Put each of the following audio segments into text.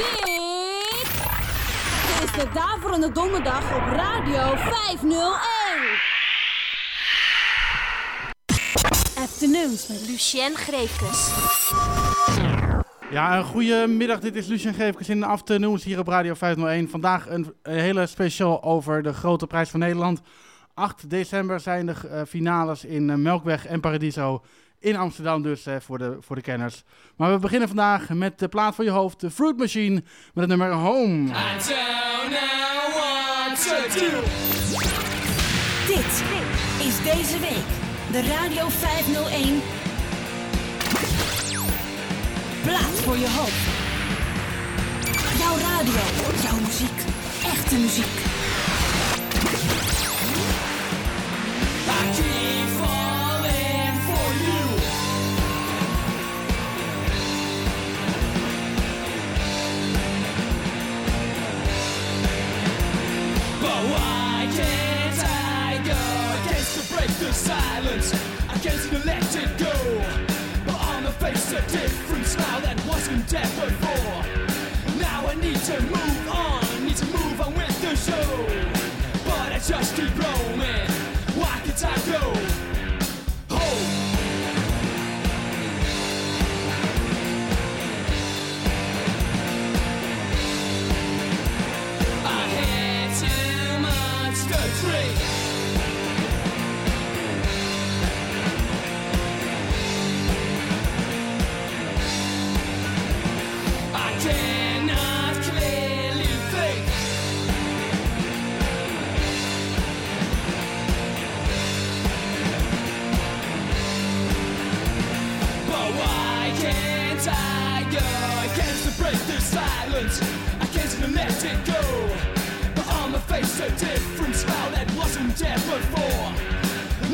Dit is de Daverende Donderdag op Radio 501. Afternoons met Lucien Greefkes. Ja, een goede middag. Dit is Lucien Geefkes in de Afternoons hier op Radio 501. Vandaag een, een hele special over de Grote Prijs van Nederland. 8 december zijn de eh, finales in eh, Melkweg en Paradiso in Amsterdam dus eh, voor, de, voor de kenners. Maar we beginnen vandaag met de plaat voor je hoofd, de Fruit Machine, met het nummer Home. I don't know what to do. Dit is deze week de Radio 501. Plaat voor je hoop. Jouw radio, jouw muziek, echte muziek. I keep why can't I go? Against to break the silence, I can't let it go. But on the face a different smile that wasn't there before. Now I need to move on, need to move on with the show. But I just keep roaming. Let it go. But on the face a different smile that wasn't there before.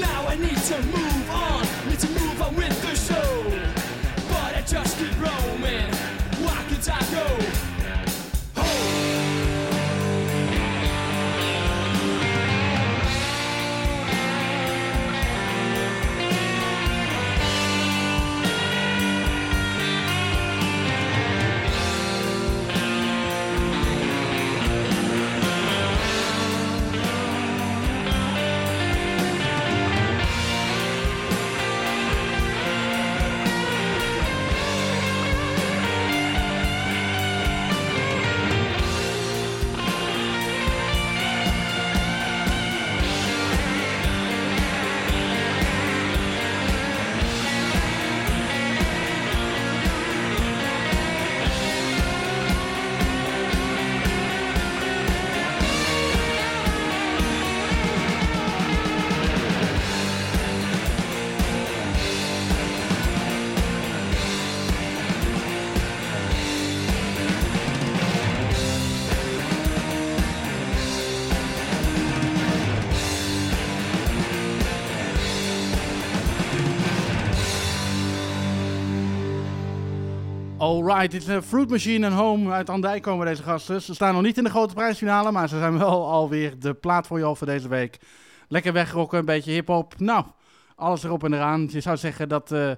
Now I need to move on, need to move on with the Alright, dit is een Fruit Machine en Home. Uit Andijk komen deze gasten. Ze staan nog niet in de grote prijsfinale, maar ze zijn wel alweer de plaat voor je voor deze week. Lekker wegrokken, een beetje hip-hop. Nou, alles erop en eraan. Je zou zeggen dat eh,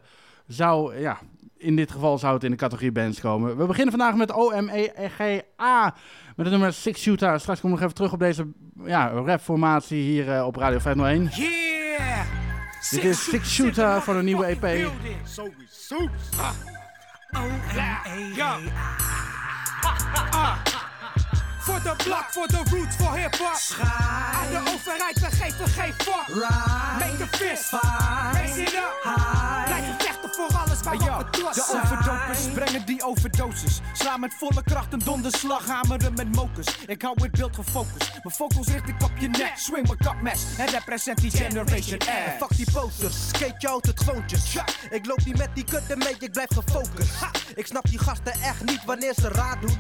zou, ja, in dit geval zou het in de categorie bands komen. We beginnen vandaag met OMEGA met het nummer Six Shooter. Straks kom ik nog even terug op deze ja, rap-formatie hier eh, op Radio 501. Yeah! Dit is Six Shooter van een nieuwe EP. We suits. Yo. Voor de blok, voor de roots, voor hip-hop. Aan de overheid, we geven geen fuck. Make a fist. Raise it up. Voor alles we trots de overdopers brengen die overdoses. Sla met volle kracht een donderslag, hameren met mokers. Ik hou het beeld gefocust. Mijn focus richt ik op je nek. Swing mijn kapmes en represent die generation R. En fuck die posters, skate je het gewoontjes. Ja, ik loop niet met die kutte mee, ik blijf gefocust. Ha, ik snap die gasten echt niet wanneer ze raad doen.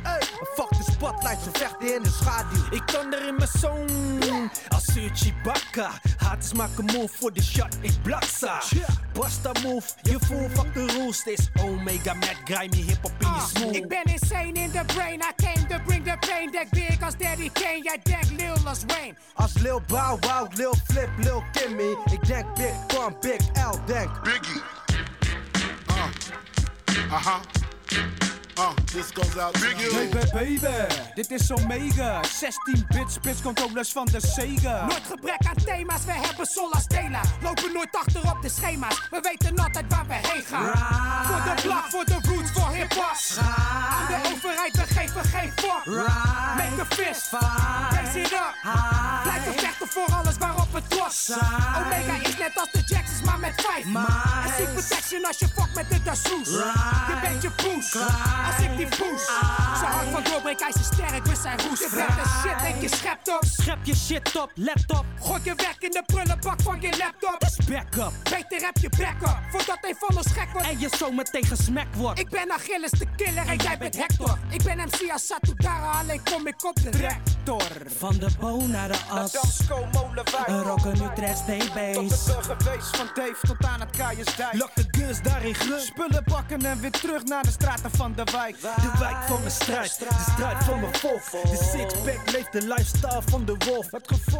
Fuck de spotlight, ze vechten in de schaduw. Ik kan er in mijn zone. Als Suchi Bakka. Haters maken move voor de shot, ik blaksa. Basta move, je voelt fuck de rules. This Omega Mad grimy hip hop in je Ah, smooth. Ik ben insane in the brain, I came to bring the pain. Deck big als Daddy Kane, jij denkt Lil als Wayne. Als Lil Bow Wow, Lil Flip, Lil Kimmy. Ik denk Big Pun, Big L, denk. Biggie. Uh. Uh-huh. Uh, this goes out to you. Baby, baby, dit is Omega. 16 bit spits controllers van de Sega. Nooit gebrek aan thema's, we hebben Solas Dela. Lopen nooit achter op de schema's, we weten altijd waar we heen gaan. Voor de blok, voor de roots, voor hip-hop. Aan de overheid, we geven geen fuck. Make a fist, raise it up. Blijven vechten voor alles waarop het trots. Omega is net als de Jacksons, maar met vijf. En zie protection als je fuck met de Dassoes. Je bent je poes, als ik die poes. Zo hard van doorbreek, hij is sterk, we zijn roes. Je de shit en je schept op. Schep je shit op, laptop. Gooi je weg in de prullenbak van je laptop. Dus back up. Beter heb je backup, voordat een van ons gek wordt. En je zo meteen gesmakt wordt. Ik ben Achilles de killer en jij bent Hector. Ik ben MC Asatu Dara, alleen kom ik op de rector. Van de boon naar de as. Damsko, molenwijk. Een rocker Utrecht Tot de DB's. burgerwees van Dave tot aan het Kaaiersdijk. Lok de guns daar in grun. Spullen pakken en weer terug naar de straten van de wijk. De wijk van mijn strijd, de strijd van mijn volk. De sixpack leeft de lifestyle van de wolf.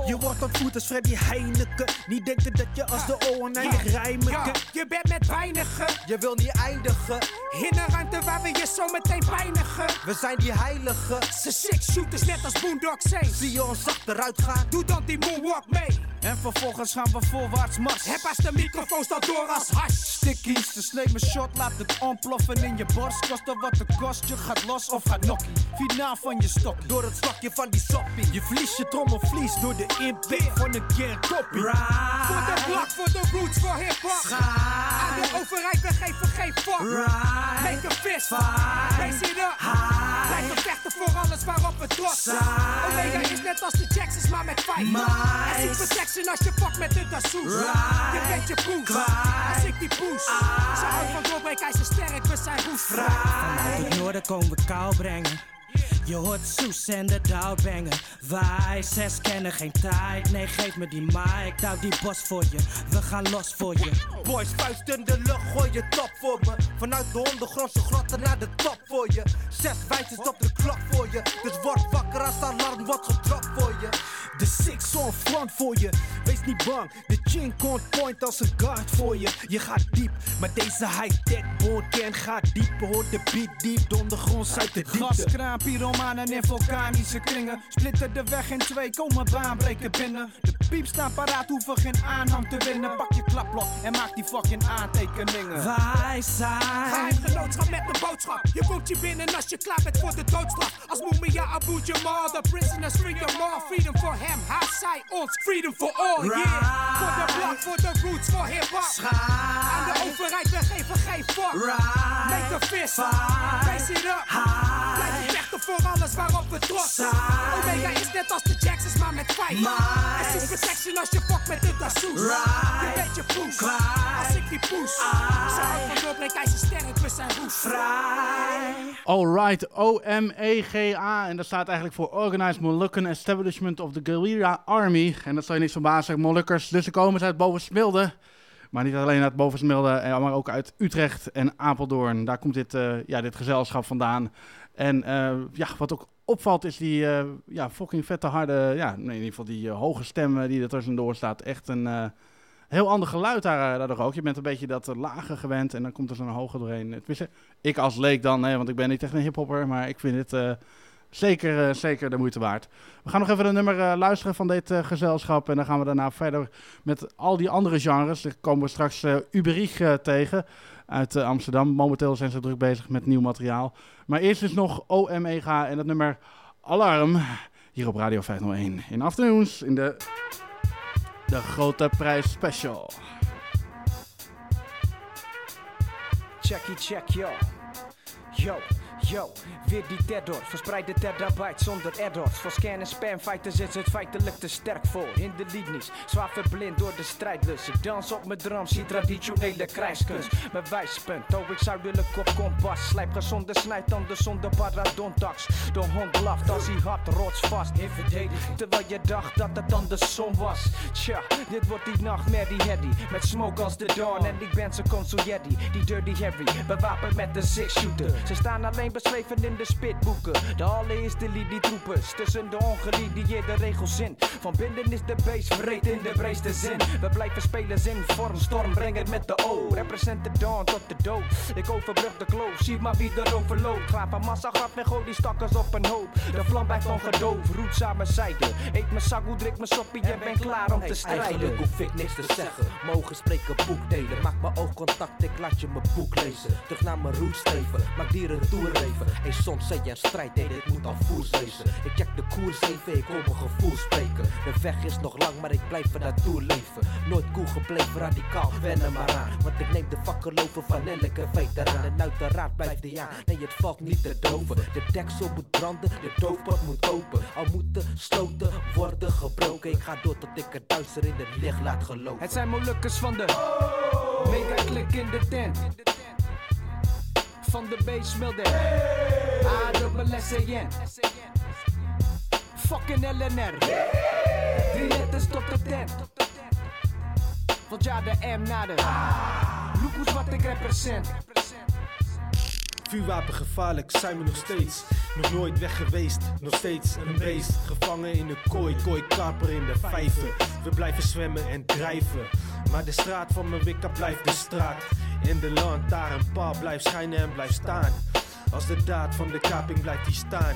Je wordt ontvoerd als Freddy Heineken. Niet denken dat je als de oneindig rijmen je bent met weinigen. Je wil niet eindigen, In een ruimte waar we je zo meteen pijnigen. we zijn die heiligen. Ze six shooters net als Boondock Saints. Zie je ons achteruit gaan? Doe dan die moonwalk mee. En vervolgens gaan we voorwaarts mars. Heb als de microfoon staat door als hash. Stickies, de sneeuw shot, laat het ontploffen in je borst. Kost er wat kost, je gaat los of gaat nokkie. Finaal van je stok, door het stokje van die soppie. Je verliest je trommelvlies door de impact van een keer koppie. Voor de blok, voor de roots, voor hip-hop. Aan de overheid, we geven geen fuck. Make a fist, raise it up. Blijven vechten voor alles waarop we trots. Omega is net als de Jacksons, maar met vijf. En zie protection als je fuck met de Dassoes. Je bent je poes, als ik die poes. Ze houdt van doorbreek, hij is sterk, we zijn roes. Het noorden komen we kou brengen. Je hoort Soes en de doutbanger. Wij zes kennen geen tijd. Nee, geef me die mic. Douw die bos voor je. We gaan los voor je. Boys, vuist in de lucht, gooi je top voor me. Vanuit de ondergrondse grotten naar de top voor je. Zes wijzers op de klok voor je. Dus word wakker als alarm wordt gedropt voor je. De six on front voor je. Wees niet bang, de chin komt point als een guard voor je. Je gaat diep, maar deze high-tech boorkern gaat diep. Hoort de beat diep, de ondergronds uit de diepte. Pyromanen in vulkanische kringen. Splitten de weg in twee, komen baanbreken binnen. De piep staan paraat, hoeven geen aanhang te winnen. Pak je klapblok en maak die fucking aantekeningen. Wij zijn. Genootschap met de boodschap. Je komt je binnen als je klaar bent voor de doodstraf. Als Mumia Abu Jamal, the prisoners free your all. Freedom for hem, hij, zij, ons. Freedom for all, yeah. Voor de blok, voor de roots, voor hip-hop. Aan de overheid, we geven geen fuck. Make a fist, raise it up. Blijven vechten voor alles waarop we trots. Omega is net als de Jacksons, maar met vijf. En zie protection als je fuck met de Dassoes. Je bent je poes, als ik die poes. Ze houdt van doorbreek, hij is sterk, we zijn roes. Alright, O-M-E-G-A. En dat staat eigenlijk voor Organized Moluccan Establishment of the Guerrilla Army. En dat zal je niet verbazen, Molukkers. Dus ze komen ze uit Bovensmilde. Maar niet alleen uit Bovensmilde, eh, maar ook uit Utrecht en Apeldoorn. Daar komt dit, eh, ja, dit gezelschap vandaan. En eh, ja, wat ook opvalt is die eh, ja, fucking vette harde, ja, in ieder geval die eh, hoge stem die er tussendoor staat. Echt een heel ander geluid daar, daardoor ook. Je bent een beetje dat eh, lage gewend en dan komt er zo'n hoge doorheen. Tenminste, ik als leek dan, hè, want ik ben niet echt een hiphopper, maar ik vind eh, zeker, zeker de moeite waard. We gaan nog even een nummer luisteren van dit gezelschap en dan gaan we daarna verder met al die andere genres. Er komen we straks Uberich tegen uit eh, Amsterdam. Momenteel zijn ze druk bezig met nieuw materiaal. Maar eerst is nog OMEGA en het nummer Alarm hier op Radio 501 in Afternoons in de, de Grote Prijs Special. Checkie check, yo. Yo, yo, weer die terror. Verspreid de terabyte zonder errors. Voor scan en spam fighters is het feitelijk te sterk voor. In de liednies, zwaar verblind door de strijdlust. Ik dans op mijn drum, zie traditionele krijgskunst. Mijn wijspunt, oh ik zuidelijk op kompas. Slijp gezonde snijtanden zonder paradontax. De hond blaft als hij hard rotsvast in verdediging. Terwijl je dacht dat het andersom was. Tja, dit wordt die nachtmerrie herrie. Met smoke als de dawn en ik ben zo consul Yeti. Die dirty Harry, bewapend met de six shooter. Ze staan alleen beschreven in de spitboeken. De allereerste lied die troepers tussen de ongelidieerde regels in. Van binnen is de beest vreed in de breedste zin. We blijven spelen zin, vorm, storm, breng het met de O. Represent de dawn tot de dood. Ik overbrug de kloof, zie maar wie er overloopt. Graaf een massa grap en gooi die stakkers op een hoop. De vlam blijft ongedoofd, roet samen zijde. Eet mijn hoe drink mijn soppie en ben klaar om te strijden. Eigenlijk hoef ik niks te zeggen. Mogen spreken, boek delen. Maak mijn oogcontact, ik laat je mijn boek lezen. Terug naar mijn roots streven, maak dieren toerleven. En soms zeg je een strijd, nee, dit moet al voers wezen. Ik check de koers even, ik hoor mijn gevoel spreken. De weg is nog lang, maar ik blijf er naartoe leven. Nooit koel gebleven, radicaal, wennen maar aan. Want ik neem de vakkeloven van elke veteraan. En uiteraard blijft die aan, nee, het valt niet te doven. De deksel moet branden, de doofpot moet open. Al moeten sloten worden gebroken. Ik ga door tot ik het duister in het licht laat geloven. Het zijn molukkers van de mega klik in de tent. Van de B-smilder. A-double-S-E-N. Fucking LNR. Drie letters tot de tent. Want ja, de M naar de. Look wat ik represent. Vuurwapen gevaarlijk zijn we nog steeds. Nog nooit weg geweest, nog steeds een beest. Gevangen in een kooi, kooi karper in de vijver. We blijven zwemmen en drijven. Maar de straat van mijn wikka blijft de straat. En de lantaarnpaal blijft schijnen en blijft staan. Als de daad van de kaping blijft die staan.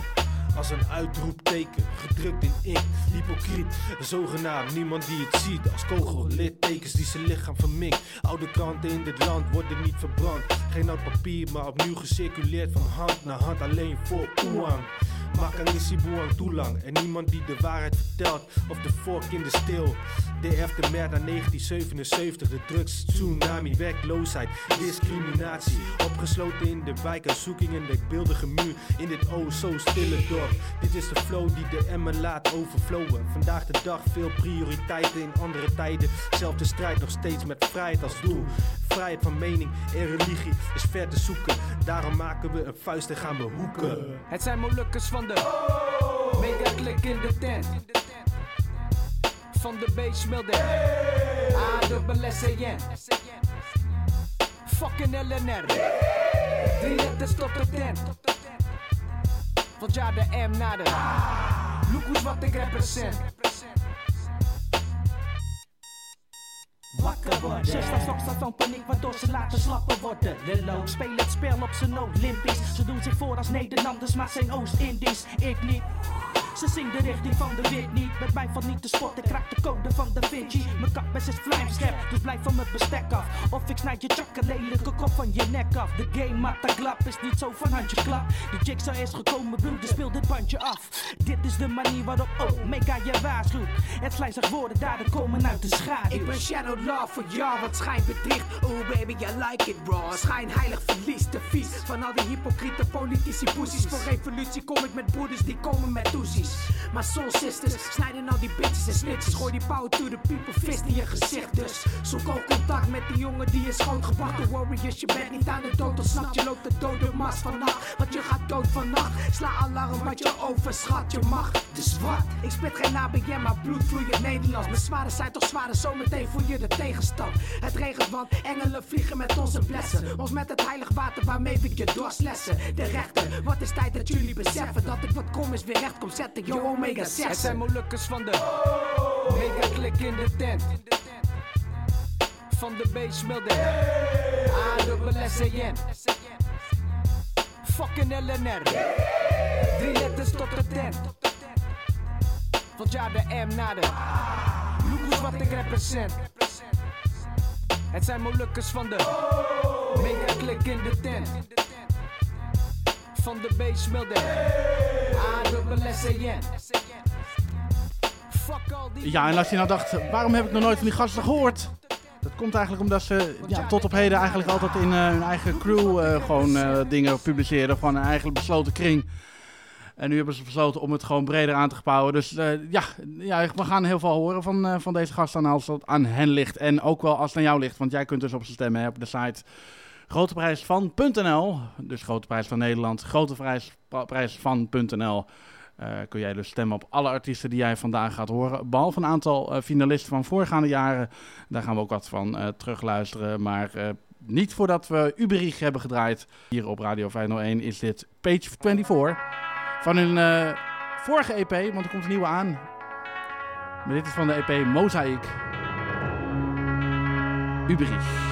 Als een uitroepteken, gedrukt in inkt, hypocriet, zogenaamd, niemand die het ziet. Als kogel, littekens die zijn lichaam verminkt. Oude kranten in dit land worden niet verbrand. Geen oud papier, maar opnieuw gecirculeerd van hand naar hand, alleen voor Oeang. Makanisi Boeang Toelang. En niemand die de waarheid vertelt of de vork in de stil. De aftermath aan 1977, de drugs, tsunami, werkloosheid, discriminatie. Opgesloten in de wijk, een zoeking in de beeldige muur. In dit oh zo stille dorp. Dit is de flow die de emmer laat overflowen. Vandaag de dag veel prioriteiten in andere tijden. Zelfde strijd nog steeds met vrijheid als doel. Vrijheid van mening en religie is ver te zoeken. Daarom maken we een vuist en gaan we hoeken. Het zijn molukkers van de mega klik in de tent. Van de B-smilder. A-double-S-E-N. Fucking LNR. Drie letters tot de tent. Want ja, de M naar de. Look wat ik represent. Wakker worden. Ze straks van paniek waardoor ze laten slappen worden. Lillo speel het spel op zijn Olympisch. Ze doen zich voor als Nederlanders, maar zijn Oost-Indisch. Ik niet. Ze zien de richting van de wind niet. Met mij valt niet te spotten, kraak de code van Da Vinci. Mijn kapmes is vlijmscherp, dus blijf van mijn bestek af. Of ik snijd je chakka lelijke kop van je nek af. De game mataglap is niet zo van handje klap. De jigsaw is gekomen, broeder, speel dit bandje af. Dit is de manier waarop Omega je waarschuwt. Het slijzig woorden, daar komen uit de schaduw. Ik ben Shadow Law voor jou, wat schijn bedriegt. Oh baby, I like it bro. Schijn heilig verlies, te vies. Van al die hypocriete politici poesies. Voor revolutie kom ik met broeders die komen met Maar soul sisters snijden al die bitches en snitches. Gooi die power to the people, fist in je gezicht. Dus zoek ook contact met die jongen die is schoongebracht. De warriors, je bent niet aan de dood ontsnapt. Je loopt de dode mas vannacht, want je gaat dood vannacht. Sla alarm, wat je overschat. Je mag de zwart. Ik spit geen ABM, maar bloed vloeit Nederlands. Mijn zwaarden zijn toch zwaarder, zometeen voel je de tegenstand. Het regent, want engelen vliegen met onze blessen. Ons met het heilig water waarmee we je doorslessen. De rechter, wat is tijd dat jullie beseffen dat ik wat kom is weer recht kom zetten. Yo, Omega 6. Het zijn molukkers van de mega klik in de tent. Van de B-smilder. A-double-S-E-N. Fucking LNR. Drie letters tot de tent. Want ja, de M naar de. Eens wat ik represent. Het zijn molukkers van de mega klik in de tent. Van de B-smilder. A-double-S-E-N. Ja, en als je nou dacht, waarom heb ik nog nooit van die gasten gehoord? Dat komt eigenlijk omdat ze ja, tot op heden eigenlijk altijd in eh, hun eigen crew eh, gewoon eh, dingen publiceren. Gewoon een eigen besloten kring. En nu hebben ze besloten om het gewoon breder aan te gebouwen. Dus ja, ja, we gaan heel veel horen van, van deze gasten als dat aan hen ligt. En ook wel als het aan jou ligt, want jij kunt dus op ze stemmen hè, op de site groteprijsvan.nl. Dus Grote Prijs van Nederland, groteprijsvan.nl. Eh kun jij dus stemmen op alle artiesten die jij vandaag gaat horen. Behalve een aantal eh, finalisten van voorgaande jaren. Daar gaan we ook wat van eh, terugluisteren. Maar niet voordat we Uberich hebben gedraaid hier op Radio 501 is dit Page 24 van hun vorige EP, want er komt een nieuwe aan. Maar dit is van de EP Mosaic. Uberich.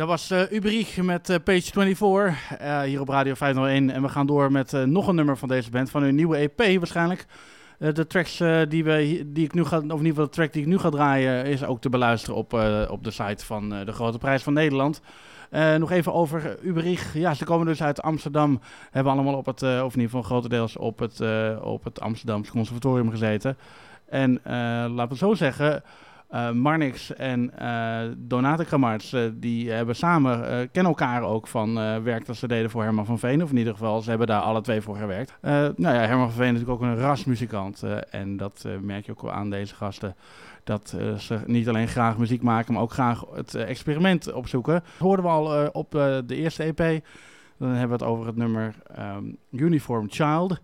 Dat was Uberich met eh, Page 24 eh, hier op Radio 501. En we gaan door met nog een nummer van deze band, van hun nieuwe EP waarschijnlijk. De tracks die, die ik nu ga, of in ieder geval de track die ik nu ga draaien, is ook te beluisteren op, op de site van de Grote Prijs van Nederland. Nog even over Uberich. Ja, ze komen dus uit Amsterdam. Hebben allemaal op het, of in ieder geval grotendeels op het, op het Amsterdamse conservatorium gezeten. En laten we het zo zeggen, eh, Marnix en eh Donate Kramarts, eh, die hebben samen, kennen elkaar ook van werk dat ze deden voor Herman van Veen. Of in ieder geval, ze hebben daar alle twee voor gewerkt. Nou ja, Herman van Veen is natuurlijk ook een rasmuzikant. en dat merk je ook wel aan deze gasten. Dat ze niet alleen graag muziek maken, maar ook graag het experiment opzoeken. Dat hoorden we al op de eerste EP. Dan hebben we het over het nummer ehm, Uniform Child.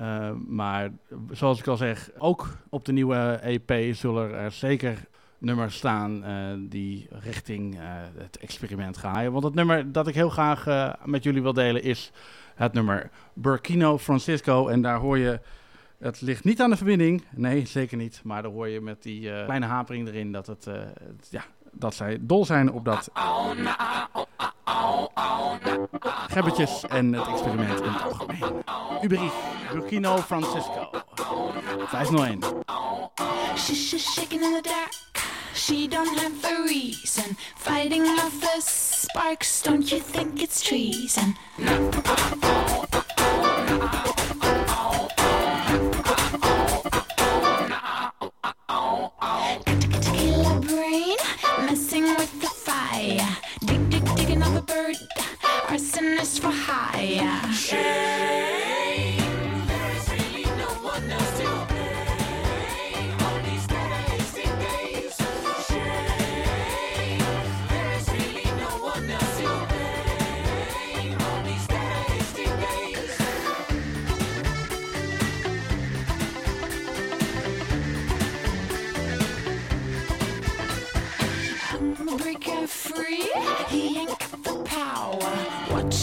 Uh, maar zoals ik al zeg, ook op de nieuwe EP zullen er zeker nummers staan uh, die richting uh, het experiment gaan. Want het nummer dat ik heel graag met jullie wil delen is het nummer Burkino Francisco. En daar hoor je, het ligt niet aan de verbinding, nee zeker niet. Maar daar hoor je met die kleine hapering erin dat, het, ja, dat zij dol zijn op dat gebbetjes en het experiment in het algemeen. Uberich, Burkino Francisco, 501. She's shaking in the dark. She don't have a reason. Fighting off the sparks. Don't you think it's treason? Tequila brain, messing with the fire. Dig, dig, digging up a bird. Arsonist for hire. Shame.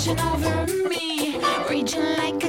Watching over me, raging like a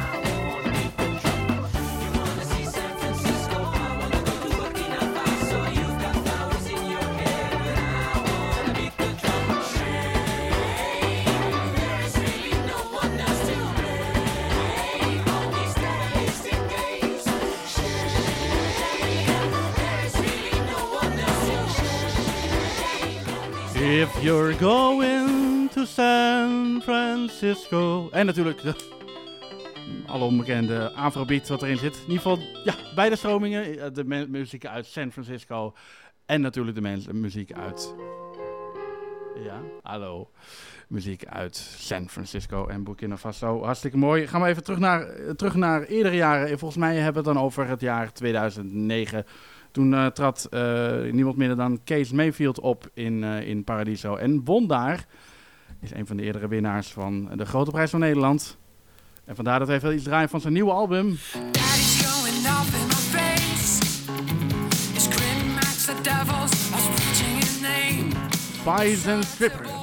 If you're going to San Francisco. En natuurlijk de alle onbekende Afrobeat wat erin zit. In ieder geval, ja, beide stromingen. Eh, De muziek uit San Francisco. En natuurlijk de muziek uit... Ja, hallo. Muziek uit San Francisco en Burkina Faso. Hartstikke mooi. Gaan we even terug naar, eh, terug naar eerdere jaren. En Volgens mij hebben we het dan over het jaar 2009. Toen eh, trad eh, niemand minder dan Kees Mayfield op in, eh, in Paradiso. En won daar. Is een van de eerdere winnaars van de Grote Prijs van Nederland. En vandaar dat hij even iets draaien van zijn nieuwe album. Daddy's going off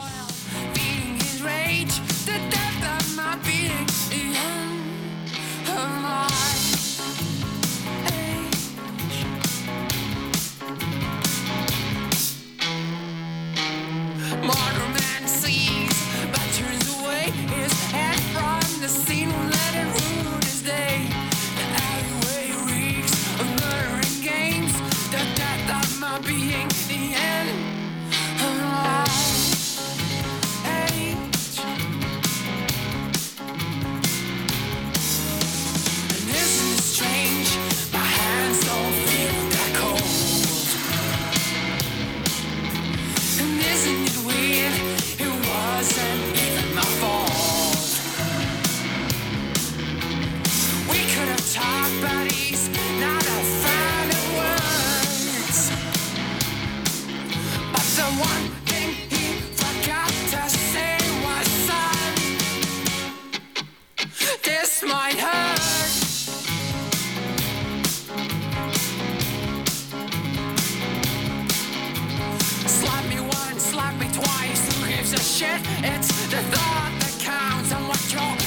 strong.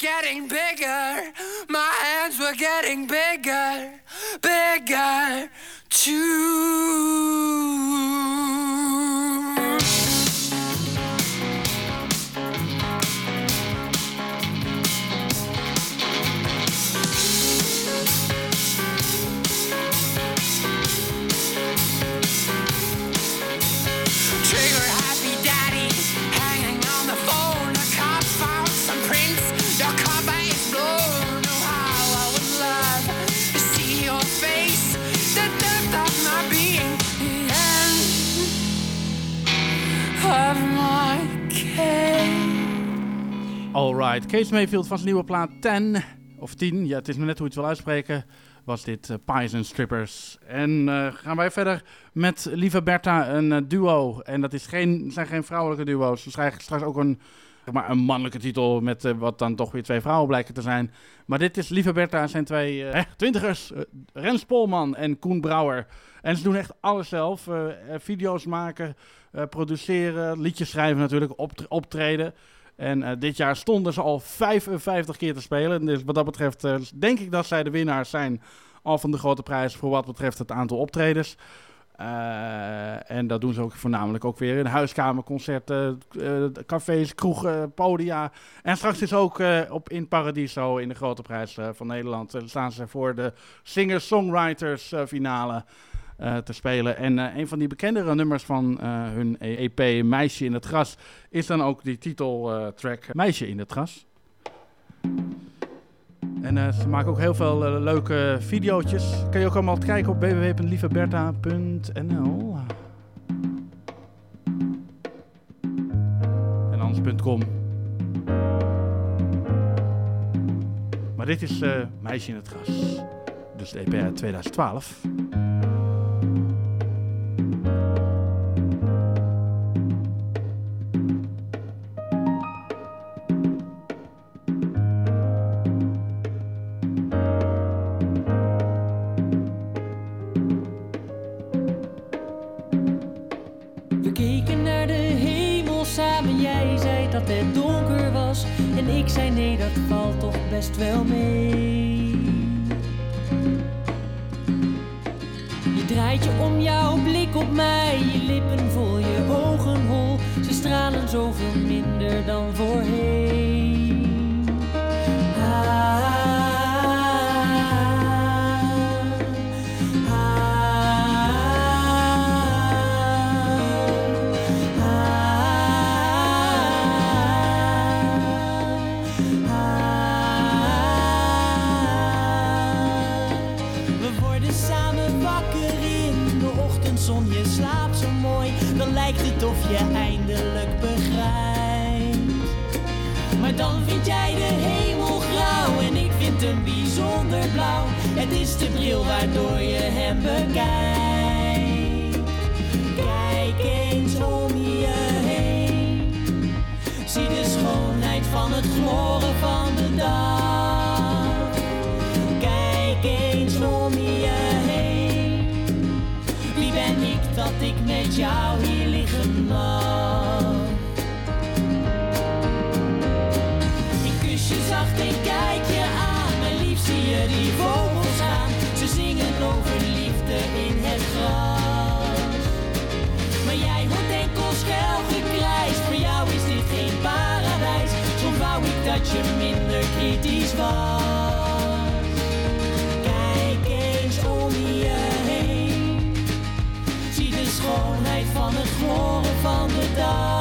Getting bigger. My hands were getting bigger, bigger too. Alright, Kees Mayfield van zijn nieuwe plaat 10, of 10, ja het is maar net hoe je het wil uitspreken, was dit eh, Pies and Strippers. En eh, gaan wij verder met Lieve Bertha, een eh, duo. En dat is geen, zijn geen vrouwelijke duo's. Ze krijgen straks ook een, zeg maar, een mannelijke titel met wat dan toch weer twee vrouwen blijken te zijn. Maar dit is Lieve Bertha, zijn twee twintigers, Rens Polman en Koen Brouwer. En ze doen echt alles zelf. video's maken, produceren, liedjes schrijven natuurlijk, opt- optreden. En eh, dit jaar stonden ze al 55 keer te spelen. Dus wat dat betreft eh, denk ik dat zij de winnaars zijn al van de grote prijs voor wat betreft het aantal optredens. Eh, en dat doen ze ook voornamelijk ook weer in huiskamerconcerten, cafés, kroegen, podia. En straks is ook op in Paradiso in de grote prijs van Nederland staan ze voor de singer-songwriters finale. Eh, te spelen. En eh, een van die bekendere nummers van eh, hun EP Meisje in het Gras is dan ook die titeltrack Meisje in het Gras. En ze maken ook heel veel leuke video's. Kan je ook allemaal kijken op www.lieveberta.nl En anders.com. Maar dit is Meisje in het Gras. Dus de EP uit 2012. Dat het donker was. En ik zei nee, dat valt toch best wel mee. Je draait je om jouw blik op mij. Je lippen vol, je ogen hol. Ze stralen zoveel minder dan voorheen. Jij de hemel grauw en ik vind hem bijzonder blauw. Het is de bril waardoor je hem bekijkt. Kijk eens om je heen. Zie de schoonheid van het gloren van het gloren van de dag.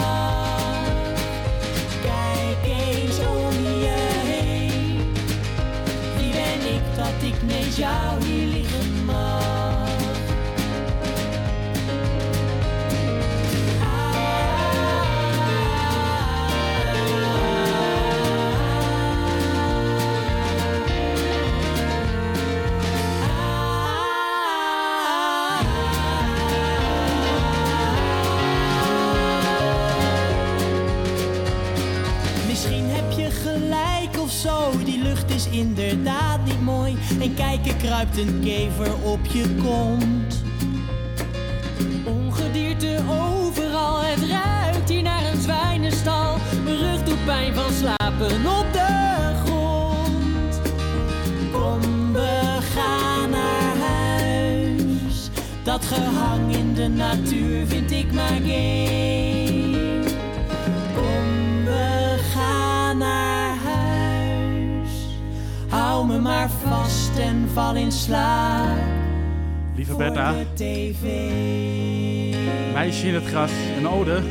Inderdaad niet mooi. En kijken kruipt een kever op je kont. Ongedierte overal, het ruikt hier naar een zwijnenstal. Mijn rug doet pijn van slapen op de grond. Kom, we gaan naar huis. Dat gehang in de natuur vind ik maar gay. Kom, we gaan naar. Hou me maar vast en val in slaap. Lieve Bertha. Meisje in het Gras, een ode.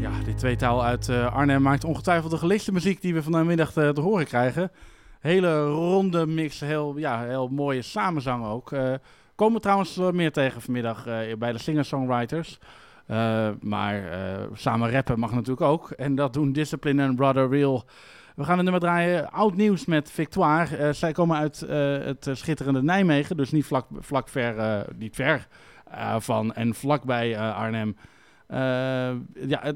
Ja, dit tweetaal uit eh, Arnhem maakt ongetwijfeld de gelichte muziek die we vanmiddag te, te horen krijgen. Hele ronde mix, heel, ja, heel mooie samenzang ook. Eh, komen trouwens meer tegen vanmiddag eh, bij de singer-songwriters. Eh, maar eh, samen rappen mag natuurlijk ook. En dat doen Discipline en Brother Real. We gaan een nummer draaien. Oud nieuws met Victoire. Eh, zij komen uit eh, het eh, schitterende Nijmegen. Dus niet vlak, vlak ver, niet ver van en vlakbij Arnhem. Ja,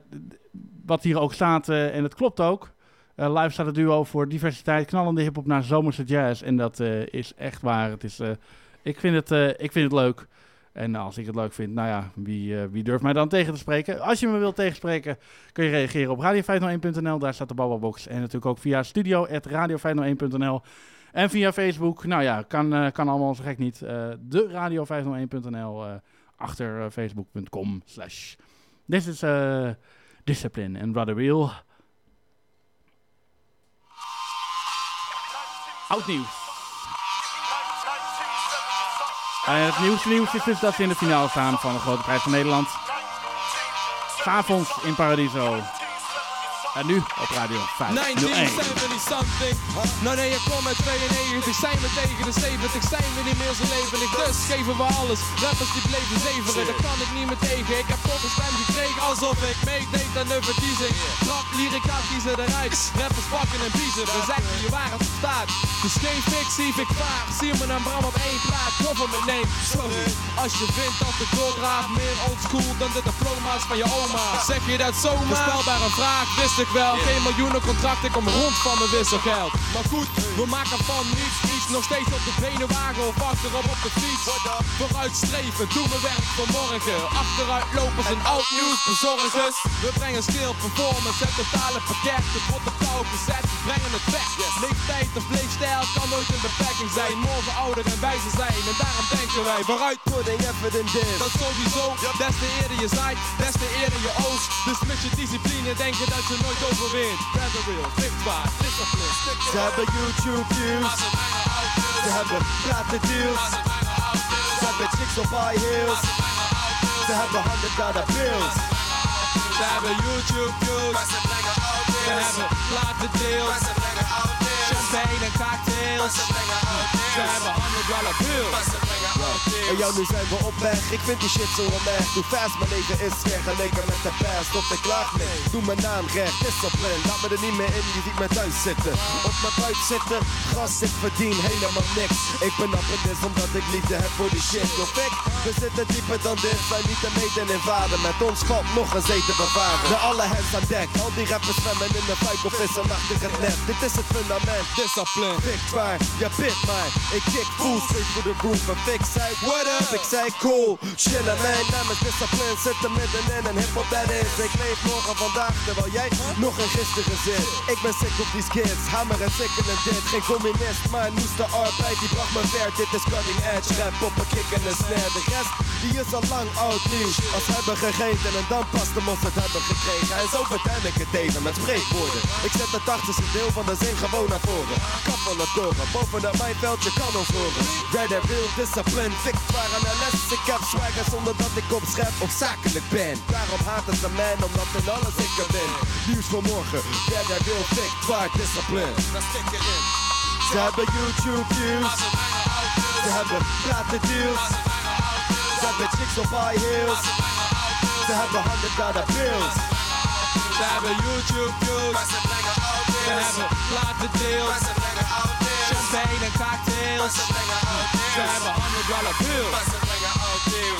wat hier ook staat, en het klopt ook. Live staat het duo voor diversiteit, knallende hip-hop naar zomerse jazz. En dat is echt waar. Het is, ik, vind het, ik vind het leuk. En als ik het leuk vind, nou ja, wie, eh, wie durft mij dan tegen te spreken? Als je me wilt tegenspreken, kun je reageren op radio501.nl. Daar staat de babbelbox. En natuurlijk ook via studio.radio501.nl. En via Facebook, nou ja, kan, eh, kan allemaal zo gek niet. eh de radio501.nl eh, achter facebook.com slash. This is Discipline en Brother Wheel. Oud nieuws. En het nieuwste nieuws is dus dat ze in de finale staan van de Grote Prijs van Nederland. S'avonds in Paradiso. En nu op Radio 501. 1970 something. Nou nee, je komt uit 92, zijn we tegen de 70, zijn we niet meer zo levendig. Dus geven we alles. Rappers die bleven zeveren, daar kan ik niet meer tegen. Ik heb toch een stem gekregen alsof ik meedeed aan de verkiezing. Trap lyrica kiezen eruit. Rappers pakken en biezen. We zeggen je waar het staat. Dus geen fictie, ik vaar. Zie me en Bram op één plaat. Government name, sorry. Als je vindt dat de doordraaf meer oldschool dan de diploma's van je oma. Zeg je dat zomaar? Voorspelbare vraag, wist ik wel. Geen miljoenen ik kom rond van mijn wisselgeld. Maar goed, we maken van niets iets. Nog steeds op de benen wagen of achterop op de fiets. Vooruitstreven, doen we werk voor morgen. Achteruitlopers en oud nieuws bezorgers. We brengen skill, performance, het totale pakket. De protocol gezet, we brengen het weg. Leeftijd of leefstijl kan nooit een beperking zijn. Morgen ouder en wijzer zijn. En daarom denken wij vooruit. Putting effort in this. Dat sowieso, des te eerder je zaait, des te eerder je oost. Dus mis je discipline, denken dat je nooit overwint. Rather real, zichtbaar, discipline. Ze hebben YouTube views. Ze hebben platendeals. Ze hebben chicks op high heels. Ze hebben 100 dollar bills. Ze hebben YouTube views. Ze hebben platendeals. Champagne en cocktails. Hebben 100 dollar bills. En jou, nu zijn we op weg. Ik vind die shit zo onrecht. Hoe fast mijn leven is vergeleken met de past. Op de klaag mee. Doe mijn naam recht. Discipline. Laat me er niet meer in. Je ziet me thuis zitten. Op mijn buik zitten. Gast, ik verdien helemaal niks. Ik ben op in dit omdat ik liefde heb voor die shit. Yo, fik, we zitten dieper dan dit. Zijn niet te meten in vader. Met ons valt nog een zee te bevaren. De alle hands aan dek. Al die rappers zwemmen in de fuik of vissen achter het net. Dit is het fundament. Discipline. Fik zwaar. Je pit maar. Ik kick full straight voor de groove. En fik zei what up? Ik zei cool. Chillen mijn naam is discipline. Zit er middenin en hip hop dat is. Ik leef morgen vandaag terwijl jij nog in gisteren zit. Ik ben sick op die kids. Hammer en sikkel en dit. Geen communist, maar moest de arbeid. Die bracht me ver. Dit is cutting edge rap op een kick en een snare. De rest die is al lang oud nieuws. Als hebben gegeten en dan pas de het hebben gekregen. En zo vertel ik het even met spreekwoorden. Ik zet het achterste deel van de zin gewoon naar voren. Kap van het toren, boven dat mijn horen. Red and real discipline, fik waar aan de les. Ik heb swagger zonder dat ik op schep of zakelijk ben. Daarom haten ze man, omdat in alles ik er ben. Nieuws voor morgen, red and real, fik, zwaar discipline. Ze hebben YouTube views. Ze hebben platendeals. Ze hebben chicks op high heels. Ze hebben 100 dollar bills. Ze hebben YouTube views. Ze hebben platendeals. Champagne en cocktails. Ze hebben 100 dollar bills.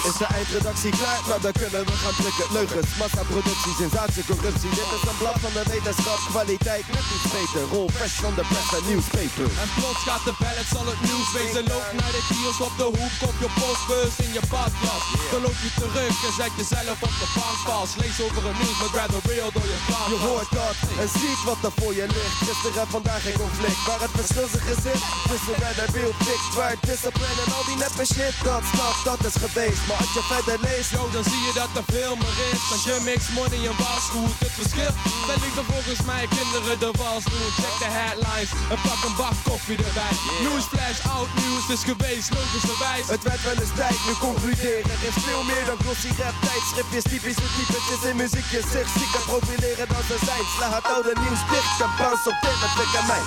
Is de eindredactie klaar? Nou dan kunnen we gaan drukken. Leugens, massaproductie, sensatie, corruptie. Dit is een blad van de wetenschap, kwaliteit met iets beter. Rol fresh van de press en newspaper. En plots gaat de ballet zal het nieuws wezen. Loop naar de kiosk op de hoek, op je postbus in je badjas. Dan loop je terug en zet jezelf op de bank vast. Lees over het nieuws, maar grab the real door je klant. Je hoort dat en ziet wat er voor je ligt. Gisteren en vandaag geen conflict, waar het verschil zich gezit. Tussen red en real, dik, zwaar, discipline en al die neppe shit. Dat snap, dat is Maar als je verder leest, yo, dan zie je dat er veel meer is. Want je mix money en wasgoed. Het verschil, dat ligt er volgens mij kinderen de was doen. Check de headlines en pak een bak koffie erbij. Newsflash, oud nieuws is geweest, logischerwijs. Het werd wel eens tijd, nu concluderen. Er is veel meer dan glossy rap, tijdschriftjes, typische typetjes in muziekjes. Zich zieken profileren dan ze zijn. Sla het oude nieuws dicht en pas op dit met Fik en mij.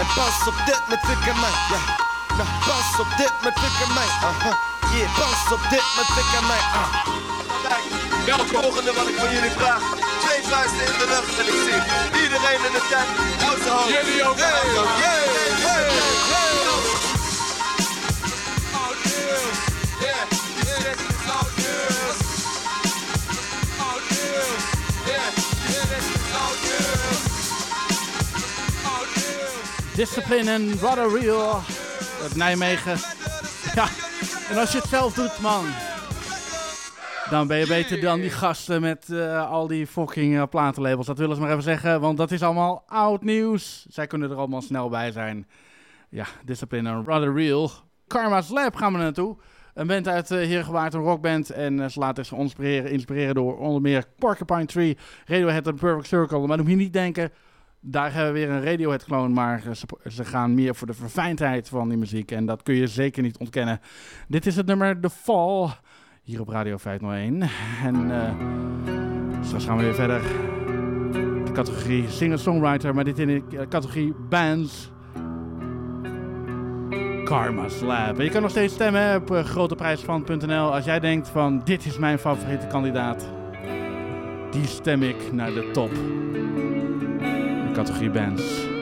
En pas op dit met Fik en mij, ja. Nou, pas op dit met Fik en mij, aha. Yeah, pas op dit met Fik en mij, ah. Ja, het volgende wat ik van jullie vraag. Twee vuisten in de lucht en ik zie iedereen in de tent. Hou ze hoog. Jullie ook. Hey, hey, hey, hey. Nieuws. Discipline en Brother Real uit Nijmegen. Ja, en als je het zelf doet, man, dan ben je beter dan die gasten met eh, al die fucking eh, platenlabels. Dat willen ze maar even zeggen, want dat is allemaal oud nieuws. Zij kunnen er allemaal snel bij zijn. Ja, Discipline en Brother Real. Karma's Lab gaan we naartoe. Een band uit uh, Heergewaard, een rockband. En ze laten zich inspireren, inspireren door onder meer Porcupine Tree, Radiohead en Perfect Circle. Maar moet je niet denken, Daar hebben we weer een Radiohead-kloon, maar ze, gaan meer voor de verfijndheid van die muziek. En dat kun je zeker niet ontkennen. Dit is het nummer The Fall, hier op Radio 501. En eh straks gaan we weer verder. De categorie singer-songwriter, maar dit in de eh, categorie bands. Karma Slab. En je kan nog steeds stemmen op uh, groteprijsvan.nl als jij denkt van dit is mijn favoriete kandidaat. Die stem ik naar de top. Categorie bands.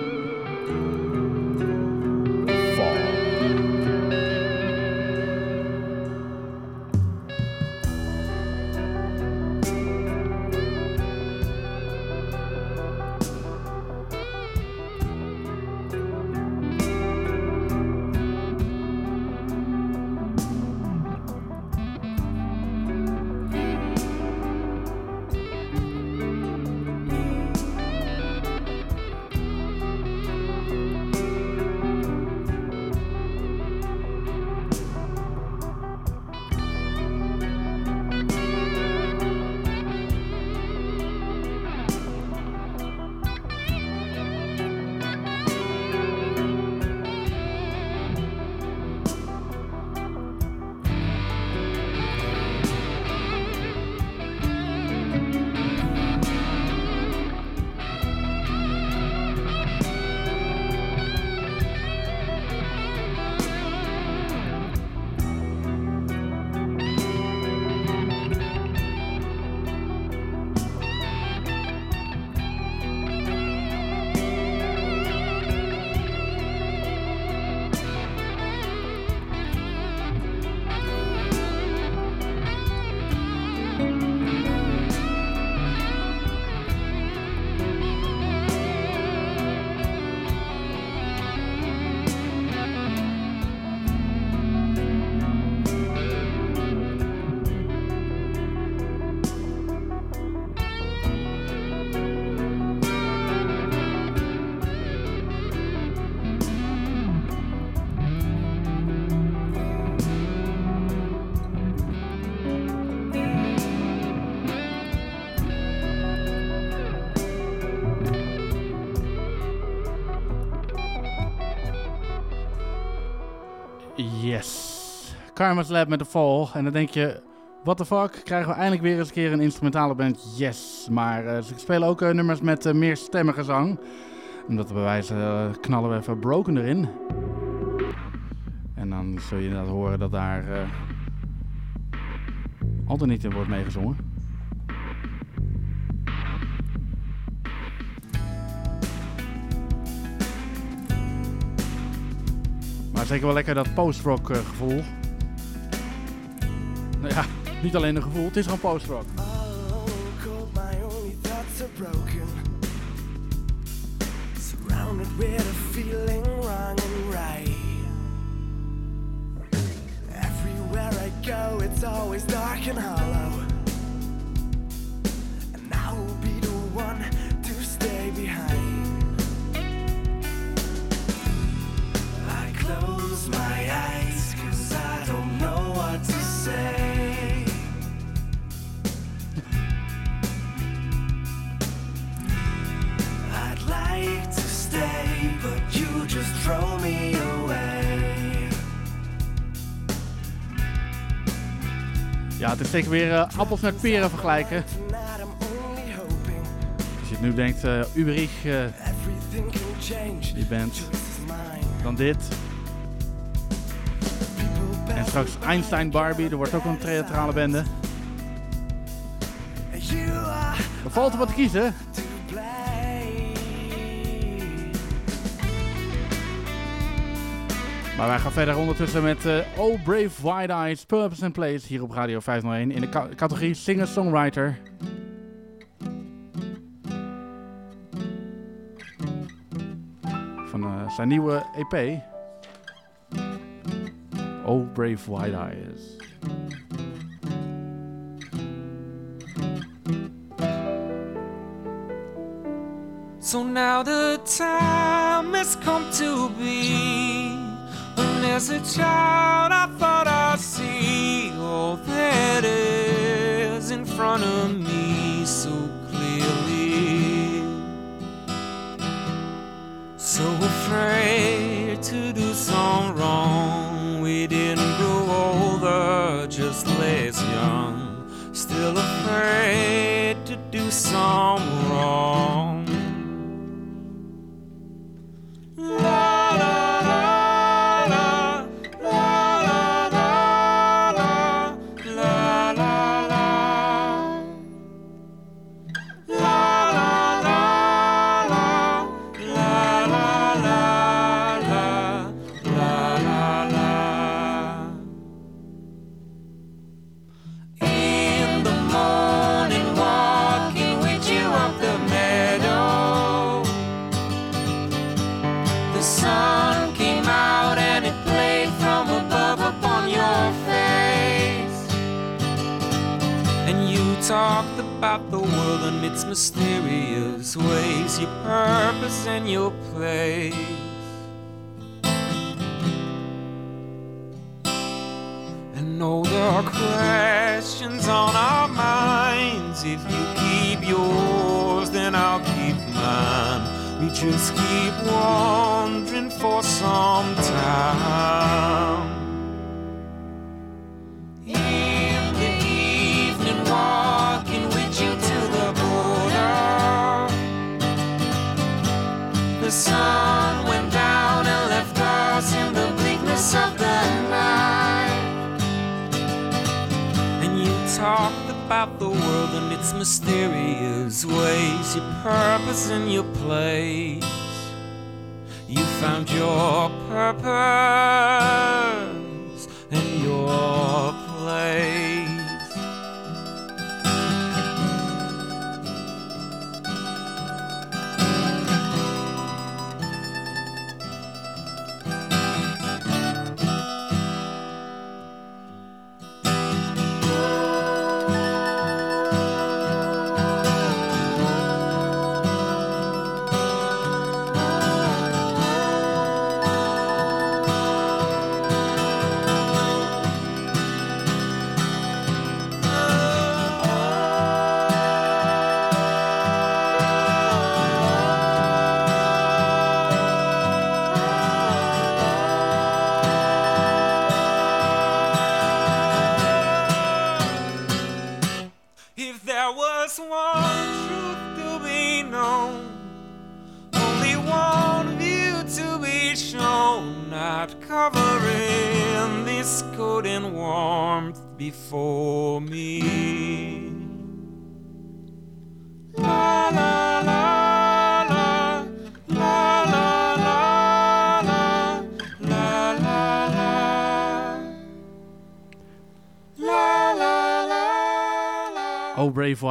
Karma's Lab met de Fall. En dan denk je, what the fuck, krijgen we eindelijk weer eens een keer een instrumentale band? Yes. Maar eh, ze spelen ook eh, nummers met eh, meer stemmige zang. Om dat te bewijzen knallen we even Broken erin. En dan zul je inderdaad horen dat daar altijd niet in wordt meegezongen. Maar zeker wel lekker dat post-rock gevoel. Nou ja, niet alleen een gevoel, het is gewoon post-rock. Surrounded with a feeling wrong and right. Everywhere I go, it's always dark and hollow. Just throw me away. Ja, het is zeker weer eh, appels met peren vergelijken. Als je het nu denkt, eh Uberich, eh, die band, dan dit. En straks Einstein Barbie, er wordt ook een theatrale bende. Er valt er wat te kiezen. Maar wij gaan verder ondertussen met eh Oh Brave Wide Eyes, Purpose and Place hier op Radio 501 in de ca- categorie Singer-Songwriter. Van eh, zijn nieuwe EP. Oh Brave Wide Eyes. So now the time has come to be. As a child, I thought I'd see all that is in front of me so clearly. So afraid to do some wrong. We didn't grow older, just less young. Still afraid to do some wrong. Mysterious ways, your purpose and your place. And no there questions on our minds. If you keep yours, then I'll keep mine. We just keep wandering for some time. Of the night. And you talked about the world and its mysterious ways, your purpose and your place. You found your purpose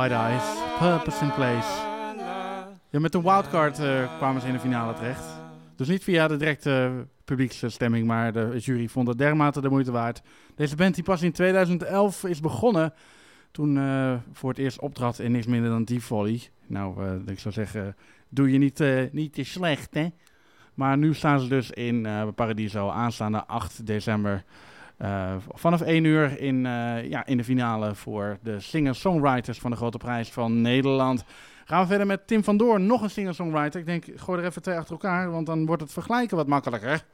White Eyes. Purpose in Place. Ja, met een wildcard eh, kwamen ze in de finale terecht. Dus niet via de directe publieksstemming, maar de jury vond het dermate de moeite waard. Deze band die pas in 2011 is begonnen, toen eh, voor het eerst optrad in niks minder dan Deep Volley. Nou, eh, ik zou zeggen, doe je niet, eh, niet te slecht, hè? Maar nu staan ze dus in eh, Paradiso aanstaande 8 december. Eh, vanaf 1 uur in, eh, ja, in de finale voor de singer-songwriters van de Grote Prijs van Nederland. Gaan we verder met Tim van Doorn, nog een singer-songwriter. Ik denk, gooi er even twee achter elkaar, want dan wordt het vergelijken wat makkelijker.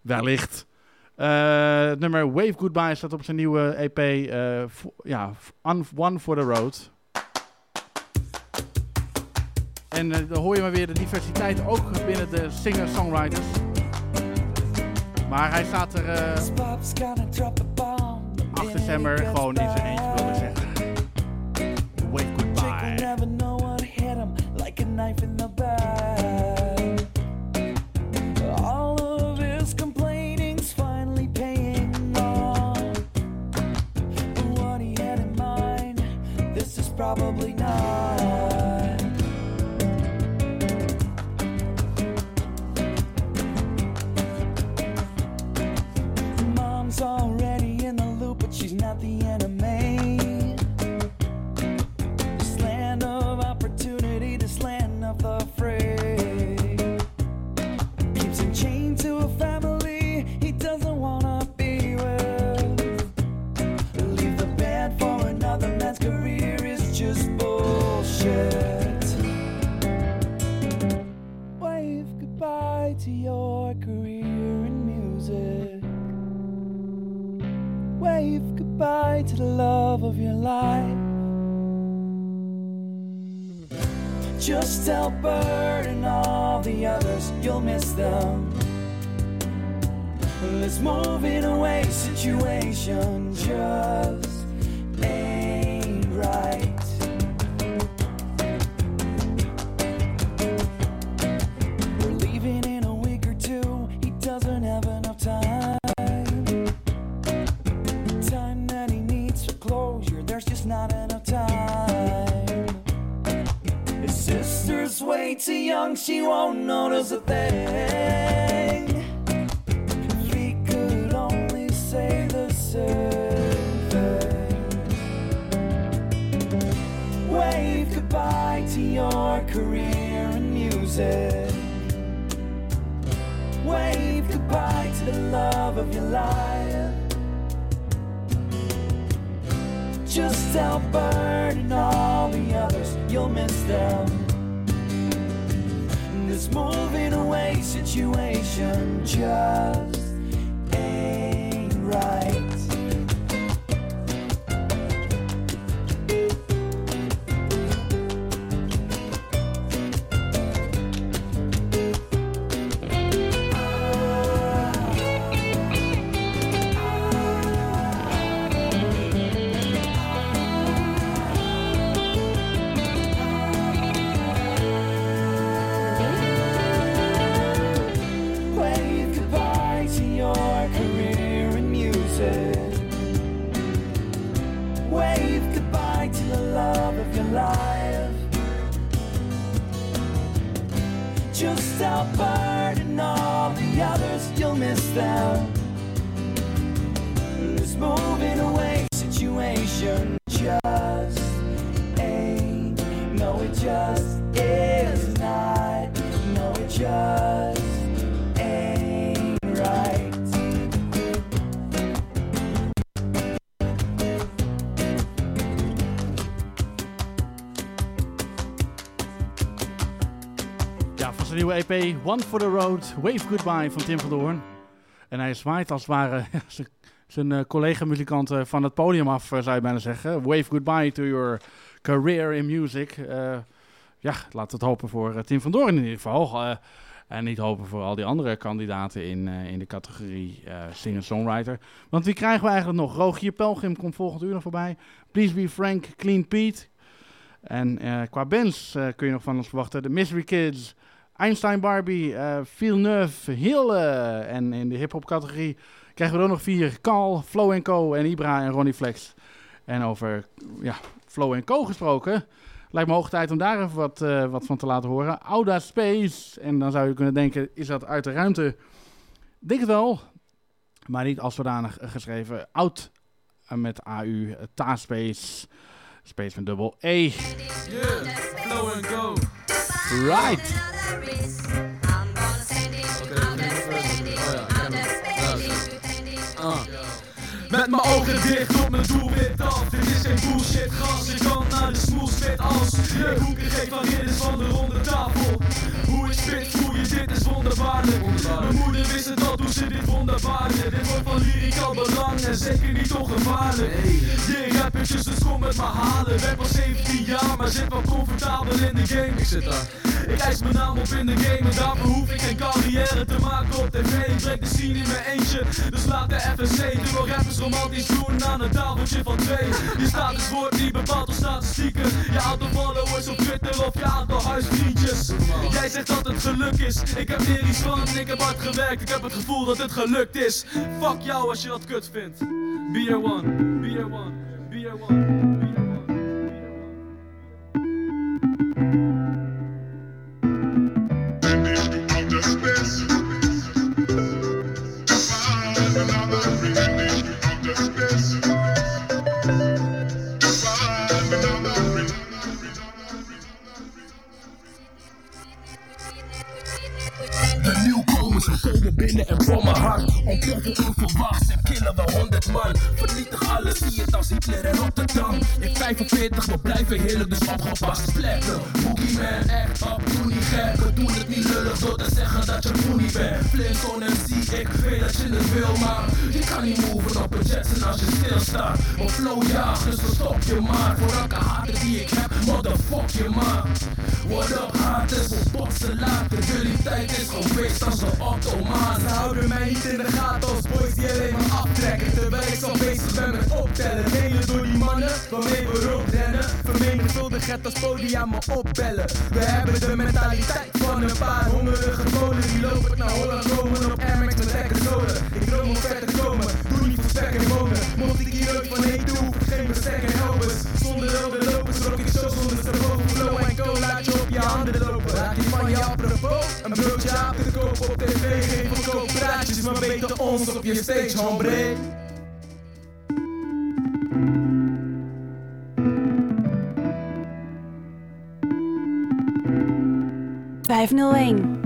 Wellicht. Eh, het nummer Wave Goodbye staat op zijn nieuwe EP, ja, One for the Road. En dan hoor je maar weer de diversiteit ook binnen de singer-songwriters. Maar hij staat er eh 8 december gewoon in zijn eentje, wil ik zeggen. Wave Goodbye. never Wave goodbye to the love of your life. Just tell Bird and all the others you'll miss them. This moving away situation just too young. She won't notice a thing. If he could only say the same thing. Wave goodbye to your career in music. Wave goodbye to the love of your life. Just tell Bird and all the others you'll miss them. This moving away situation. Just One for the Road, Wave Goodbye van Tim van Doorn. En hij zwaait als het ware zijn- eh, collega-muzikanten van het podium af, eh, zou je bijna zeggen. Wave goodbye to your career in music. Eh, ja, laten we het hopen voor eh, Tim van Doorn in ieder geval. Eh, en niet hopen voor al die andere kandidaten in, eh, in de categorie eh, singer-songwriter. Want wie krijgen we eigenlijk nog? Rogier Pelgrim komt volgend uur nog voorbij. Please Be Frank, Clean Pete. En eh, qua bands eh, kun je nog van ons verwachten. De Misery Kids, Einstein Barbie, eh Villeneuve, Hille. En in de hip-hop categorie krijgen we er ook nog vier. Carl, Flow Co. en Ibra en Ronnie Flex. En over ja, Flow Co. gesproken. Lijkt me hoog tijd om daar even wat, eh, wat van te laten horen. Auda Space. En dan zou je kunnen denken, is dat uit de ruimte? Denk het wel. Maar niet als zodanig geschreven. Oud eh, met AU, eh, Ta Space. Space met dubbel E. Yeah, flow and go. Right. Met mijn ogen dicht op mijn doelwit af. Dit is geen bullshit gas Ik kan naar de smooth spit als Je boeken geeft van ridders van de ronde tafel. Hoe ik spit voel je dit is wonderbaarlijk. Mijn moeder wist het al toen ze dit wonderbaarde Dit wordt van lyricaal belang en zeker niet ongevaarlijk. Je rappertjes dus kom met me halen. Ben pas 17 jaar maar zit wel comfortabel in de game. Ik zit daar ik eis mijn naam op in de game en daarvoor hoef ik geen carrière te maken op tv. Ik breng de scene in mijn eentje, dus laat de FSC Terwijl rappers romantisch doen aan een tafeltje van twee. Je status wordt niet bepaald door statistieken. Je aantal followers op Twitter of je aantal huisvriendjes. Jij zegt dat het geluk is, ik heb meer iets van Ik heb hard gewerkt, ik heb het gevoel dat het gelukt is. Fuck jou als je dat kut vindt. Be one, be one, be one binnen en bommen hard. Ontploffen onverwachts en killen we honderd man. Vernietig alles, zie het als Hitler en Rotterdam. Ik 45, we blijven heerlijk, dus opgepast. Plekken, Boogeyman, echt op, doe niet gek. We doen het niet lullig door te zeggen dat je moenie bent. Flint on MC, ik weet dat je het wil, maar je kan niet moven op een Jetson als je stilstaat. Mijn flow jaagt, dus verstop je maar. Voor elke hater die ik heb, motherfuck je maar. What up haters, we botsen later. Jullie tijd is geweest als een automaat. Ze houden mij niet in de gaten als boys die alleen maar aftrekken. Terwijl ik zo bezig ben met optellen. Delen door die mannen waarmee we rondrennen. Vermenigvuldig het als podia me opbellen. We hebben de mentaliteit van een paar hongerige molen Die lopen naar Holland komen op Air Max met lekkere zolen Ik droom om ver te komen, doe niet voor en wonen Mocht ik hier ooit van heen ik geen bestek en helpers. Zonder rode lopers rock ik zo zonder stroom Flow en co, handen lopen. Laat die van je apropos, een broodje aap te kopen op tv. Geen verkoop praatjes, maar beter ons op je stage, hombre 501. We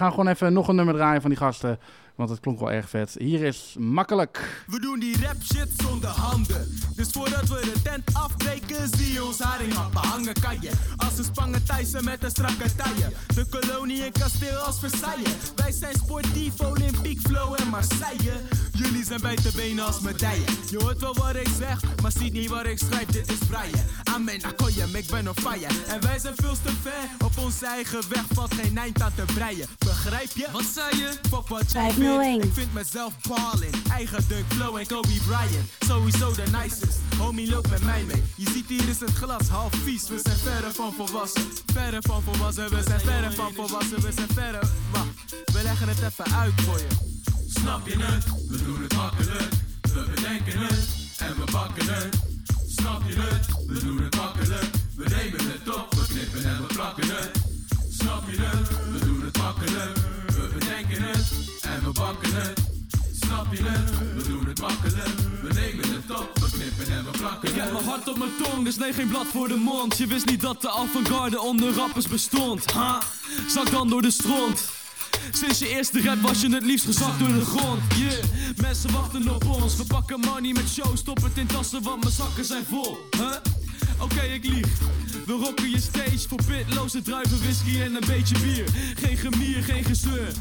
gaan gewoon even nog een nummer draaien van die gasten. Want het klonk wel erg vet. Hier is Makkelijk. We doen die rap shit zonder handen. Dus voordat we de tent afbreken, zie je ons haringhappen hangen kan je. Als een Spangen Thijssen met een strakke taille. De kolonie en kasteel als Versailles. Wij zijn sportief, Olympiek, Flow en Marseille. Jullie zijn bij te benen als medaille. Je hoort wel wat ik zeg, maar ziet niet wat ik schrijf, dit is vrije. Amen, akkoyem, ik ben op fire. En wij zijn veel te ver, op onze eigen weg valt geen eind aan te breien. Begrijp je? Wat zei je? Fuck wat jij 501. vindt. Ik vind mezelf balling. Eigen dunk, flow en Kobe Bryant. Sowieso de nicest. Homie, loop met mij mee. Je ziet hier is het glas half vies. We zijn verre van volwassen. Verre van volwassen. We zijn verre van volwassen. We zijn verre. Wacht, we leggen het even uit voor je. Snap je het? We doen het makkelijk. We bedenken het en we pakken het. Snap je het? We doen het makkelijk. We nemen het op, we knippen en we plakken het. Snap je het? We doen het makkelijk. We bedenken het en we pakken het. Snap je het? We doen het makkelijk. We nemen het op, we knippen en we plakken Ik heb mijn hart op mijn tong, dus nee geen blad voor de mond Je wist niet dat de avant-garde onder rappers bestond Ha, zak dan door de stront Sinds je eerste rap was je het liefst gezakt door de grond Yeah, mensen wachten op ons We pakken money met show, stop het in tassen want mijn zakken zijn vol Huh? Oké, ik lieg. We rocken je stage voor pitloze druiven, whisky en een beetje bier. Geen gemier, geen gezeur.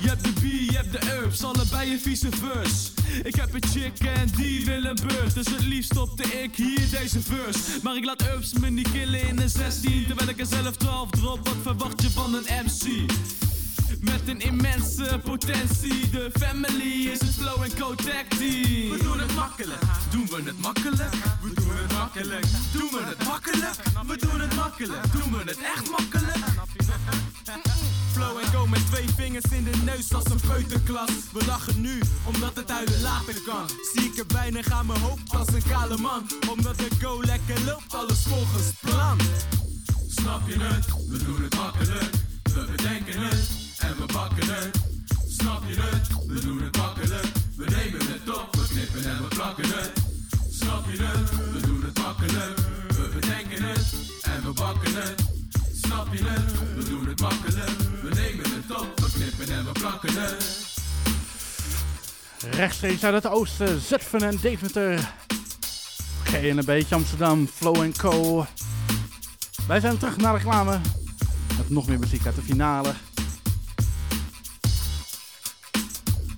Je hebt de bier, je hebt de herbs, allebei een vieze verse. Ik heb een chick en die wil een beurt. Dus het liefst stopte ik hier deze verse. Maar ik laat herbs me niet killen in een 16. Terwijl ik er zelf 12 drop, wat verwacht je van een MC? Met een immense potentie. De family is het flow en co tag team. We doen het makkelijk, doen we het makkelijk? We doen het makkelijk, doen we het makkelijk? We doen het makkelijk, doen we het echt makkelijk? Flow en go met twee vingers in de neus als een peuterklas. We lachen nu, omdat het huilen later kan. Zie ik er weinig aan mijn hoofd als een kale man. Omdat de go lekker loopt, alles volgens plan. je het? We doen het makkelijk. We bedenken het en we bakken het. Snap je het? We doen het makkelijk. We nemen het op, we knippen en we plakken het. Snap je het? We doen het makkelijk. We bedenken het en we bakken het. Snap je het? We doen het makkelijk. We nemen het op, we knippen en we plakken het. Rechtstreeks uit het oosten, Zutphen en Deventer. Oké, en een beetje Amsterdam, Flow Co. Wij zijn terug naar de reclame. Met nog meer muziek uit de finale.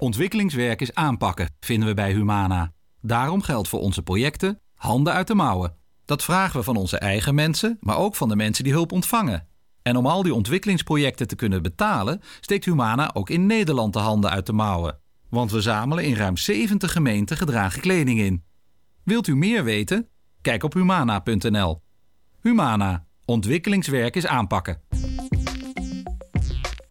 Ontwikkelingswerk is aanpakken, vinden we bij Humana. Daarom geldt voor onze projecten handen uit de mouwen. Dat vragen we van onze eigen mensen, maar ook van de mensen die hulp ontvangen. En om al die ontwikkelingsprojecten te kunnen betalen, steekt Humana ook in Nederland de handen uit de mouwen. Want we zamelen in ruim 70 gemeenten gedragen kleding in. Wilt u meer weten? Kijk op humana.nl. Humana. Ontwikkelingswerk is aanpakken.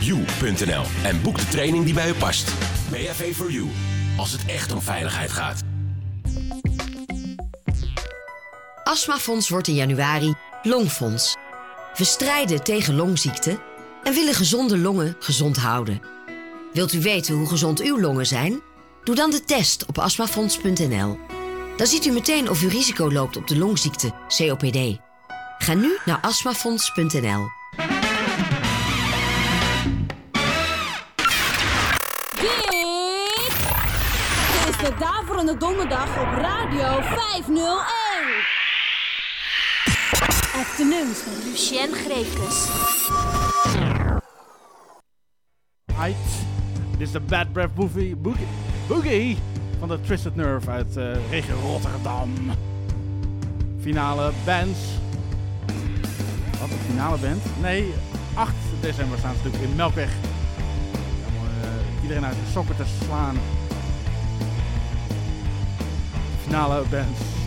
www.bav-4-u.nl en boek de training die bij u past. BHV for You, als het echt om veiligheid gaat. Astmafonds wordt in januari Longfonds. We strijden tegen longziekten en willen gezonde longen gezond houden. Wilt u weten hoe gezond uw longen zijn? Doe dan de test op astmafonds.nl. Dan ziet u meteen of u risico loopt op de longziekte COPD. Ga nu naar astmafonds.nl. de Daverende Donderdag op Radio 501. Afternoons met Lucien Grekus. Right. Dit is de Bad Breath Boogie, Boogie, Boogie van de Twisted Nerve uit eh regio Rotterdam. Finale bands. Wat, een finale band? Nee, 8 december staan natuurlijk in Melkweg. Om eh, iedereen uit de sokken te slaan. Finale bands.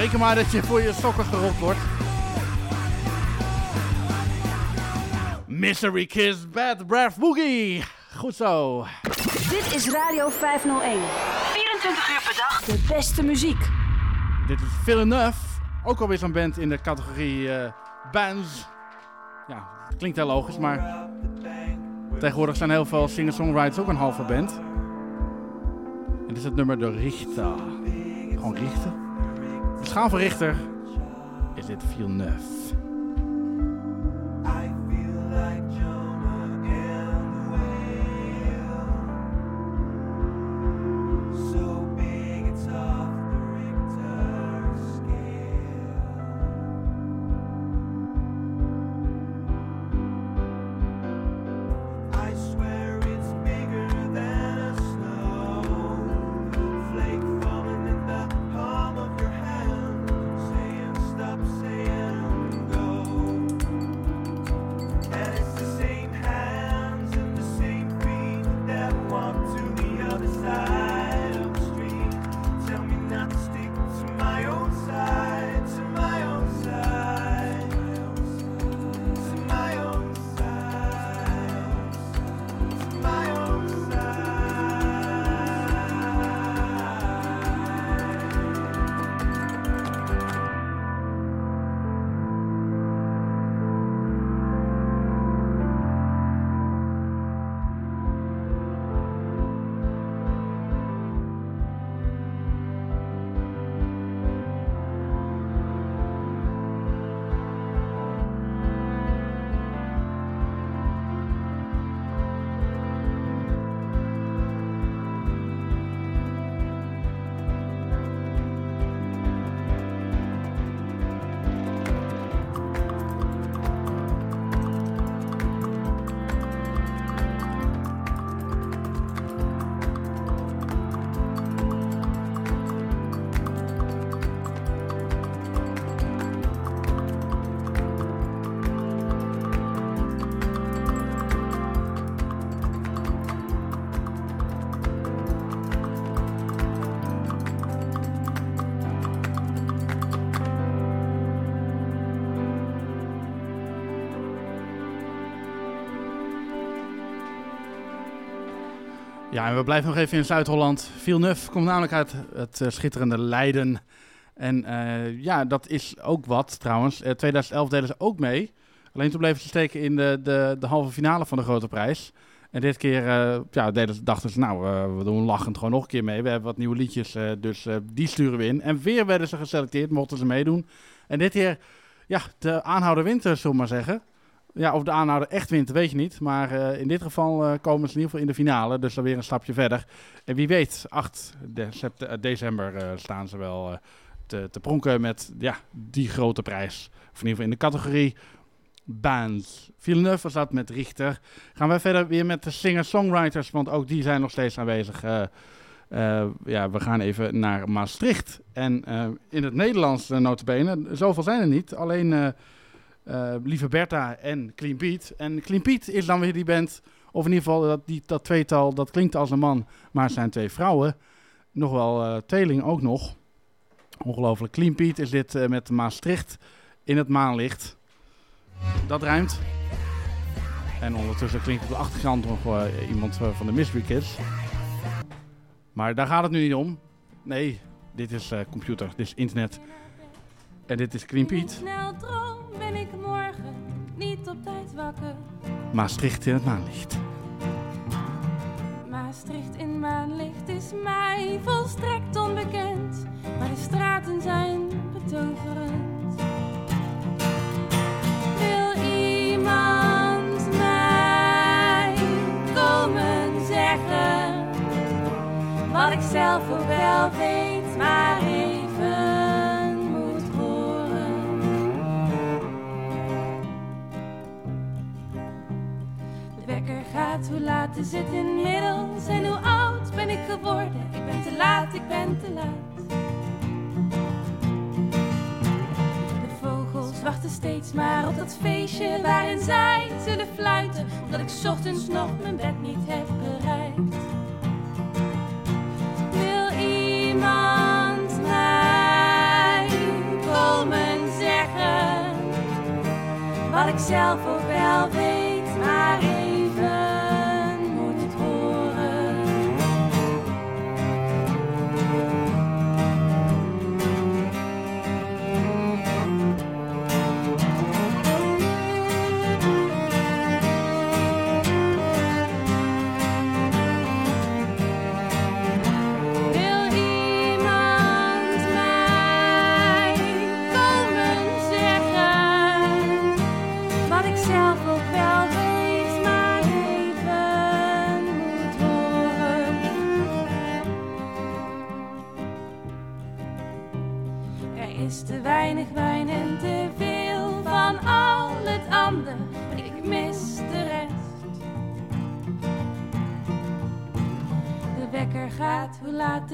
Reken maar dat je voor je sokken gerold wordt. Mystery Kiss Bad Breath Boogie. Goed zo. Dit is Radio 501. 24 uur per dag. De beste muziek. Dit is Villeneuve. Ook alweer zo'n band in de categorie eh, bands. Ja, klinkt heel logisch, maar tegenwoordig zijn heel veel singer-songwriters ook een halve band. En dit is het nummer de Richter. Gewoon Richter. De schaal van Richter is dit Villeneuve. Ja, en we blijven nog even in Zuid-Holland. Villeneuve komt namelijk uit het eh, schitterende Leiden. En eh, ja, dat is ook wat trouwens. Eh, 2011 deden ze ook mee. Alleen toen bleven ze steken in de, de, de halve finale van de grote prijs. En dit keer ja, deden ze, dachten ze, nou, we doen lachend gewoon nog een keer mee. We hebben wat nieuwe liedjes, dus die sturen we in. En weer werden ze geselecteerd, mochten ze meedoen. En dit keer, ja, de aanhouder wint, eh, zullen we maar zeggen. Ja, of de aanhouder echt wint, weet je niet. Maar eh, in dit geval eh, komen ze in ieder geval in de finale. Dus dan weer een stapje verder. En wie weet, 8 de sept- eh, december staan ze wel te, te pronken met ja, die grote prijs. Of in ieder geval in de categorie bands. Villeneuve was dat met Richter. Gaan we verder weer met de singer-songwriters, want ook die zijn nog steeds aanwezig. Ja, we gaan even naar Maastricht. En in het Nederlands, uh, zoveel zijn er niet. Alleen Lieve Bertha en Clean Pete. En Clean Pete is dan weer die band, of in ieder geval dat, die, dat tweetal, dat klinkt als een man, maar het zijn twee vrouwen. Nog wel eh, tweeling ook nog. Ongelooflijk. Clean Pete is dit eh, met Maastricht in het maanlicht. Dat ruimt. En ondertussen klinkt op de achtergrond nog eh, iemand eh, van de Mystery Kids. Maar daar gaat het nu niet om. Nee, dit is eh, computer, dit is internet. En dit is Clean Pete. Snel droom ben ik morgen niet op tijd wakker. Maastricht in het maanlicht. Maastricht in maanlicht is mij volstrekt onbekend, maar de straten zijn betoverend. Wil iemand mij komen zeggen wat ik zelf ook wel weet, maar even hoe laat is het inmiddels en hoe oud ben ik geworden? Ik ben te laat, ik ben te laat. De vogels wachten steeds maar op dat feestje waarin zij zullen fluiten, omdat ik ochtends nog mijn bed niet heb bereikt. Wil iemand mij komen zeggen wat ik zelf ook wel weet?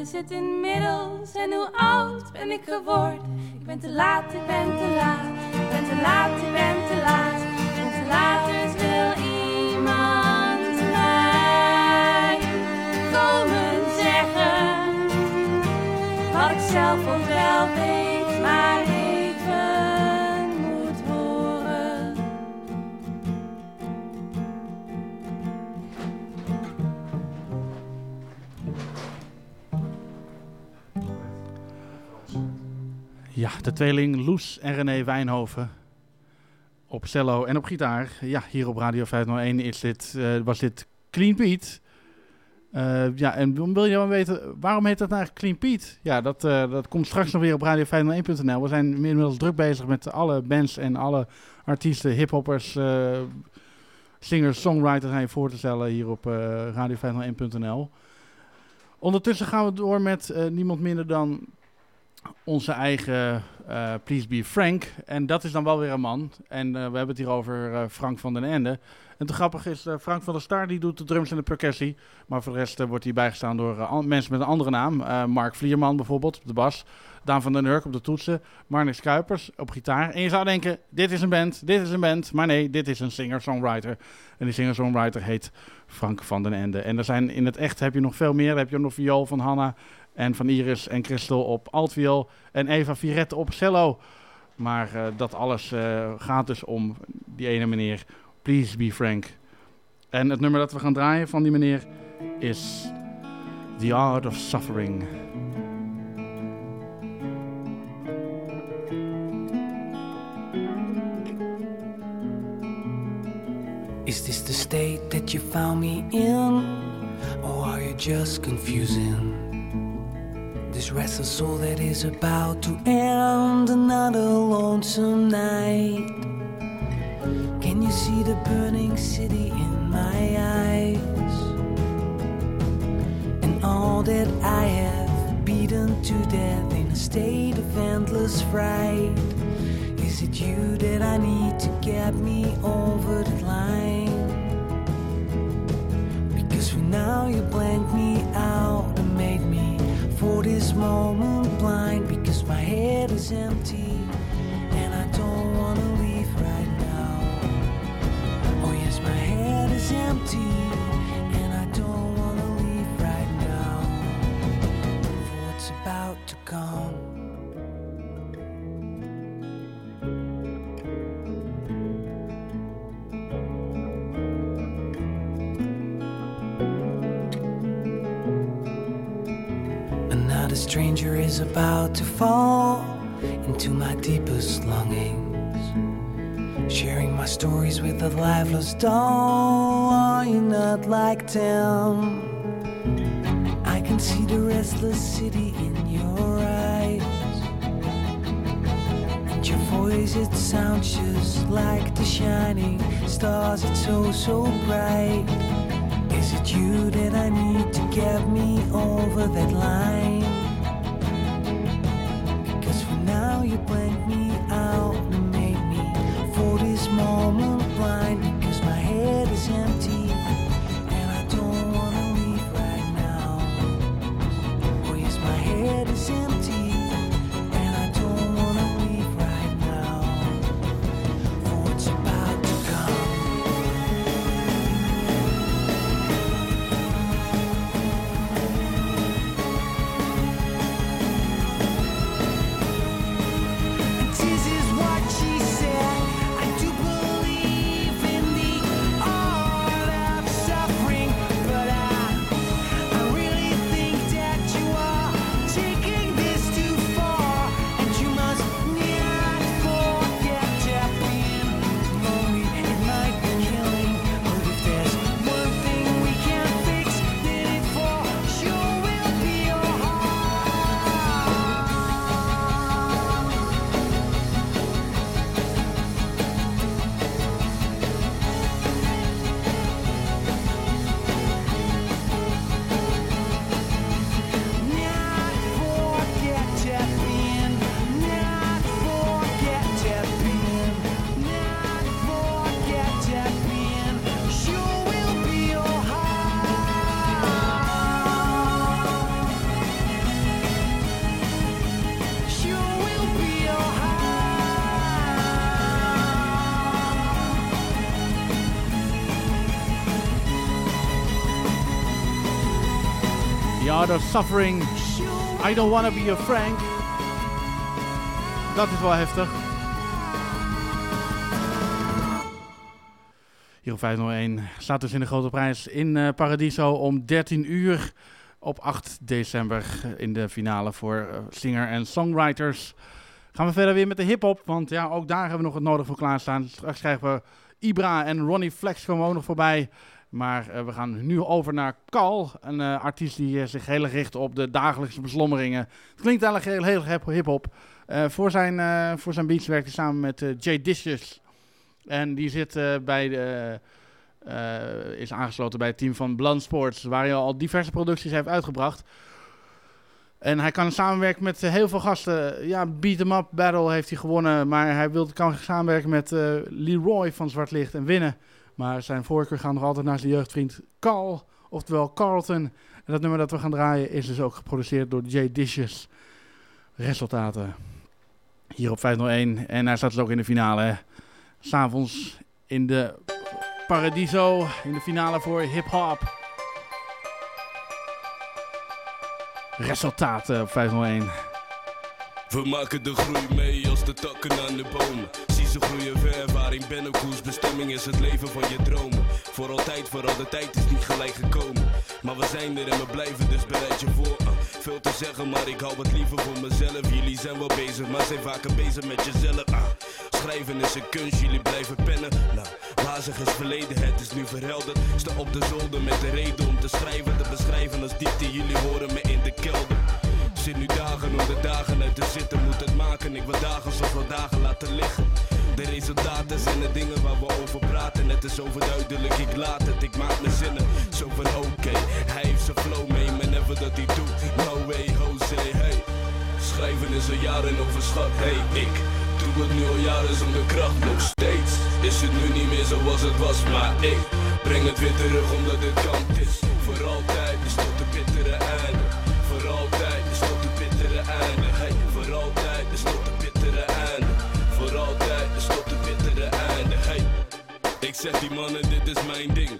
Is het inmiddels en hoe oud ben ik geworden? Ik ben te laat, ik ben te laat, ik ben te laat, ik ben te laat, ik ben te laat, dus wil iemand mij komen zeggen wat ik zelf ook wel weet, maar Ja, de tweeling Loes en René Wijnhoven. Op cello en op gitaar. Ja, hier op Radio 501 is dit, eh, was dit Clean Pete. Eh, ja, en wil je wel weten, waarom heet dat nou Clean Pete? Ja, dat, eh, dat komt straks nog weer op radio501.nl. We zijn inmiddels druk bezig met alle bands en alle artiesten, hiphoppers, eh singers, songwriters aan je voor te stellen hier op eh radio501.nl. Ondertussen gaan we door met niemand minder dan onze eigen eh, Please Be Frank. En dat is dan wel weer een man. En eh, we hebben het hier over eh, Frank van den Ende. En te grappig is, Frank van der Star die doet de drums en de percussie. Maar voor de rest wordt hij bijgestaan door mensen met een andere naam. Mark Vlierman bijvoorbeeld op de bas. Daan van den Hurk op de toetsen. Marnix Kuipers op gitaar. En je zou denken, dit is een band, dit is een band. Maar nee, dit is een singer-songwriter. En die singer-songwriter heet Frank van den Ende. En er zijn in het echt heb je nog veel meer. Dan heb je nog viool van Hanna en van Iris en Christel op altviool. En Eva Virette op cello. Maar eh, dat alles eh, gaat dus om die ene meneer. Please be Frank. En het nummer dat we gaan draaien van die meneer is The Art of Suffering. Is this the state that you found me in? Or are you just confusing? This restless soul that is about to end another lonesome night. Can you see the burning city in my eyes? And all that I have beaten to death in a state of endless fright. Is it you that I need to get me over the line? Because for now you blanked this moment blind. Because my head is empty and I don't wanna leave right now. Oh yes, my head is empty and I don't wanna leave right now. For what's about to come. A lifeless doll. Are you not like them? I can see the restless city in your eyes. And your voice, it sounds just like the shining stars. It's so, so bright. Is it you that I need to get me over that line? Of Suffering. I don't wanna be your Frank. Dat is wel heftig. Hier op 501 staat dus in de grote prijs in eh, Paradiso om 13 uur op 8 december in de finale voor eh, singer en songwriters. Gaan we verder weer met de hip-hop, want ja, ook daar hebben we nog het nodig voor klaarstaan. Straks krijgen we Ibra en Ronnie Flex ook nog voorbij. Maar eh, we gaan nu over naar Kal, een eh, artiest die eh, zich heel richt op de dagelijkse beslommeringen. Het klinkt eigenlijk heel, heel hip- hip-hop. Voor, zijn, voor zijn beats werkt hij samen met Jay Dishes. En die zit bij de, is aangesloten bij het team van Blunt Sports, waar hij al diverse producties heeft uitgebracht. En hij kan samenwerken met heel veel gasten. Ja, Beat 'em Up Battle heeft hij gewonnen. Maar hij wil, kan samenwerken met eh, Leroy van Zwart Licht en winnen. Maar zijn voorkeur gaat nog altijd naar zijn jeugdvriend Carl. Oftewel Carlton. En dat nummer dat we gaan draaien is dus ook geproduceerd door Jay Dishes. Resultaten hier op 501. En hij staat dus ook in de finale. S'avonds in de Paradiso. In de finale voor hip-hop. Resultaten op 501. We maken de groei mee als de takken aan de bomen. Groeien ver, ik ben koers. Bestemming is het leven van je dromen. Voor altijd, vooral de tijd is niet gelijk gekomen. Maar we zijn er en we blijven, dus bereid je voor. Uh, veel te zeggen, maar ik hou het liever voor mezelf. Jullie zijn wel bezig, maar zijn vaker bezig met jezelf. Ah, schrijven is een kunst, jullie blijven pennen. Nou, wazig is verleden, het is nu verhelderd. Sta op de zolder met de reden om te schrijven. Te beschrijven als diepte, jullie horen me in de kelder. Zit nu dagen om de dagen uit te zitten, moet het maken. Ik wil dagen zoveel dagen laten liggen. De resultaten zijn de dingen waar we over praten. Het is overduidelijk, ik laat het, ik maak mijn zinnen. Zo van oké, hij heeft zijn flow mee, maar never dat hij doet. No way, Jose, hey. Schrijven is al jaren overschat, hey, ik doe het nu al jaren zonder kracht. Nog steeds is het nu niet meer zoals het was, maar ik breng het weer terug omdat het kant is. Voor altijd is tot de bittere einde. Zeg die mannen, dit is mijn ding.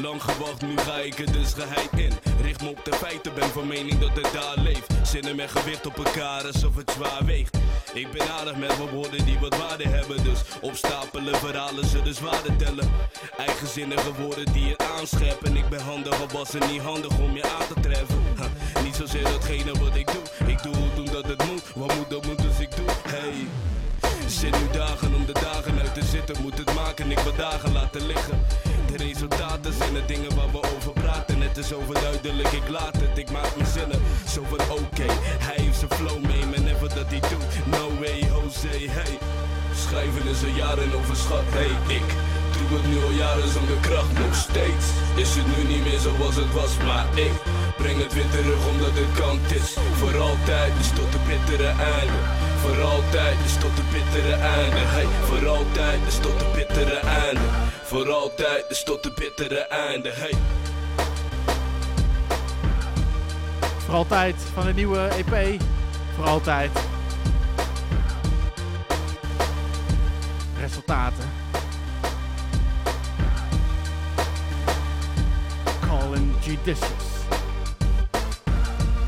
Lang gewacht, nu ga ik er dus geheid in. Richt me op de feiten, ben van mening dat het daar leeft. Zinnen met gewicht op elkaar, alsof het zwaar weegt. Ik ben aardig met mijn woorden die wat waarde hebben, dus opstapelen verhalen zullen zwaarder tellen. Eigenzinnige woorden die het aanscheppen. Ik ben handig, al was het niet handig om je aan te treffen. Ha, niet zozeer datgene wat ik doe. Ik doe het doen dat het moet, wat moet dat moet dus ik doe. Hey. Zit nu de dagen dagen laten liggen. De resultaten zijn de dingen waar we over praten. Het is overduidelijk, ik laat het, ik maak zinnen. Zo van oké, hij heeft zijn flow mee, maar never dat hij doet. No way, Jose, hey. Schrijven is al jaren overschat, hey, ik doe het nu al jaren zonder kracht. Nog steeds is het nu niet meer zoals het was, maar ik breng het weer terug omdat het kant is. Voor altijd is tot de bittere einde. Voor altijd is tot de bittere einde. Hey, voor altijd is tot de bittere einde. Voor altijd is tot de bittere einde. Hey. Voor altijd van de nieuwe EP. Voor altijd. Resultaten. Colin Judicious.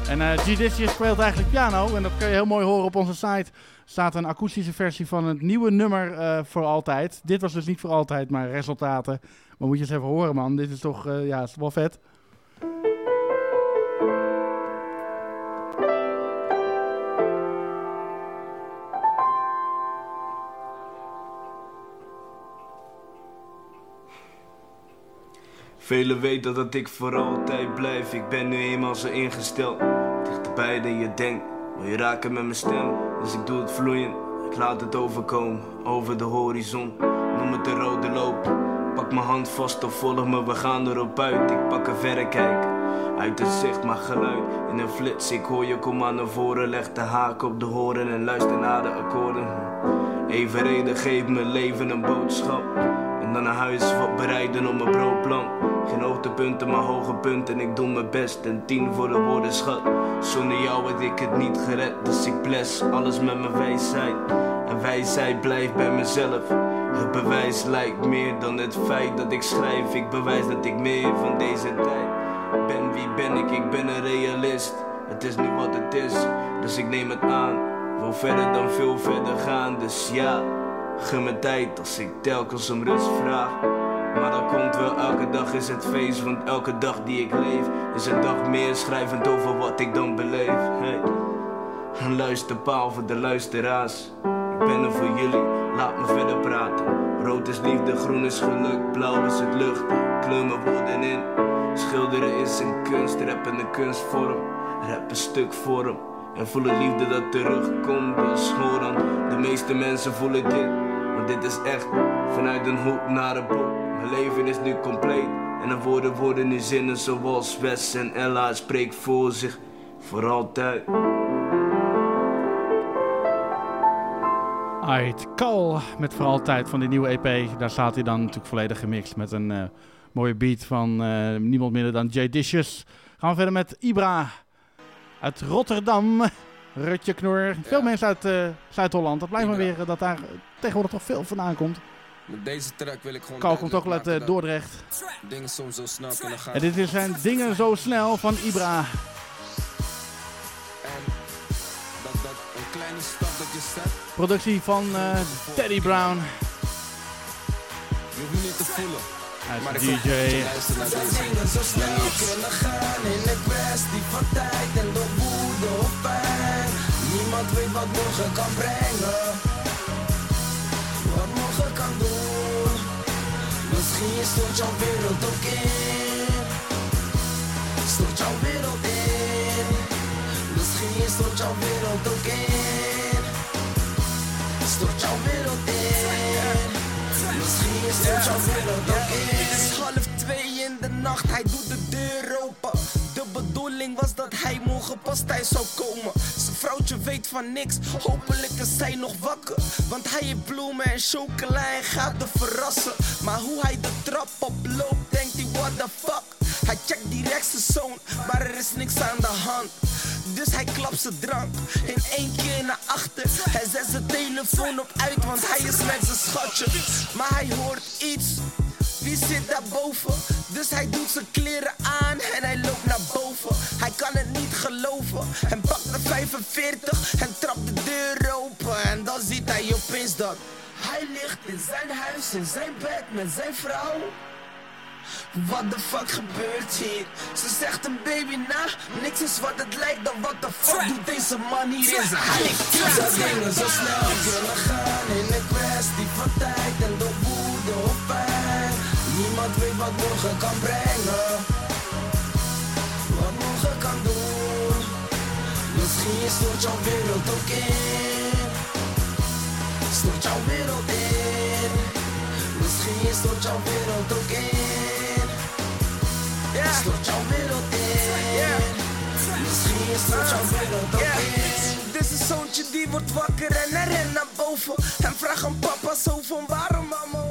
En Judicious speelt eigenlijk piano. En dat kun je heel mooi horen op onze site. staat een akoestische versie van het nieuwe nummer eh, voor altijd. Dit was dus niet voor altijd, maar resultaten. Maar moet je eens even horen, man. Dit is toch, eh, ja, is wel vet. Velen weten dat ik voor altijd blijf. Ik ben nu eenmaal zo ingesteld. Dichterbij dan je denkt. Wil je raken met mijn stem? Dus ik doe het vloeiend. Ik laat het overkomen. Over de horizon. Noem het de rode loop. Pak mijn hand vast of volg me. We gaan erop uit. Ik pak een verrekijk. Uit het zicht maar geluid. In een flits. Ik hoor je kom aan naar voren. Leg de haak op de horen. En luister naar de akkoorden. Evenredig geeft mijn leven een boodschap. En dan naar huis wat bereiden op mijn broodplank. Geen hoogtepunten, maar hoge punten. Ik doe mijn best en tien voor de woordenschat. Zonder jou had ik het niet gered, dus ik bless alles met mijn wijsheid. En wijsheid blijft bij mezelf. Het bewijs lijkt meer dan het feit dat ik schrijf. Ik bewijs dat ik meer van deze tijd. Ben wie ben ik, ik ben een realist. Het is nu wat het is, dus ik neem het aan. Wil verder dan veel verder gaan, dus ja. Gun me tijd als ik telkens om rust vraag. Maar dat komt wel, elke dag is het feest. Want elke dag die ik leef is een dag meer schrijvend over wat ik dan beleef. Hey. Een luisterpaal voor de luisteraars. Ik ben er voor jullie, laat me verder praten. Rood is liefde, groen is geluk, blauw is het lucht. Kleur woorden in. Schilderen is een kunst, rappen een kunstvorm. Rap een stuk vorm. En voelen liefde dat terugkomt, dus hoor dan. De meeste mensen voelen dit, want dit is echt. Vanuit een hoek naar een boek. Mijn leven is nu compleet. En de woorden worden nu zinnen zoals Wes en Ella. Spreekt voor zich, voor altijd. Ait Kal met voor altijd van die nieuwe EP. Daar staat hij dan natuurlijk volledig gemixt met een eh, mooie beat van eh, niemand minder dan Jay Dishes. Gaan we verder met Ibra uit Rotterdam. Rutje Knor. Veel mensen uit eh, Zuid-Holland. Dat blijft maar weer eh, dat daar tegenwoordig toch veel vandaan komt. Met deze track wil ik gewoon Kal komt ook uit eh, Dordrecht. dat Dingen soms zo snel kunnen gaan. En dit is zijn dingen zo snel van Ibra. Dat, dat een kleine stap dat je zet, Productie van eh, Teddy Brown. je hoeft me niet te voelen. Hij is maar DJ. zo snel kunnen gaan in kwestie van tijd en door. Niemand weet wat morgen kan brengen, wat morgen kan doen. Misschien stort jouw wereld ook in, stort jouw wereld in. Misschien stort jouw wereld ook in, stort jouw wereld in. Misschien stort jouw wereld ook in. Het is half twee in de nacht, hij doet de deur open. De bedoeling was dat hij morgen pas thuis zou komen. Zijn vrouwtje weet van niks, hopelijk is zij nog wakker. Want hij heeft bloemen en chocola en gaat de verrassen. Maar hoe hij de trap oploopt, denkt hij what the fuck. Hij checkt direct zijn zoon, maar er is niks aan de hand. Dus hij klapt zijn drank in één keer naar achter. Hij zet zijn telefoon op uit, want hij is met zijn schatje. Maar hij hoort iets. Wie zit daarboven? Dus hij doet zijn kleren aan en hij loopt naar boven. Hij kan het niet geloven en pakt de 45 en trapt de deur open. En dan ziet hij opeens dat hij ligt in zijn huis, in zijn bed met zijn vrouw. Wat de fuck gebeurt hier? Ze zegt een baby na, niks is wat het lijkt dan wat de fuck doet deze man hier in zijn huis? Dat dingen zo snel kunnen gaan in een kwestie van tijd en door woede of pijn. Niemand weet wat morgen kan brengen, wat morgen kan doen. Misschien stort jouw wereld ook in, stort jouw wereld in. Misschien stort jouw wereld ook in. Stort jouw wereld in. Misschien stort jouw wereld ook in. Dit is een zoontje die wordt wakker en hij rent naar boven. En vraagt aan papa zo van waarom mama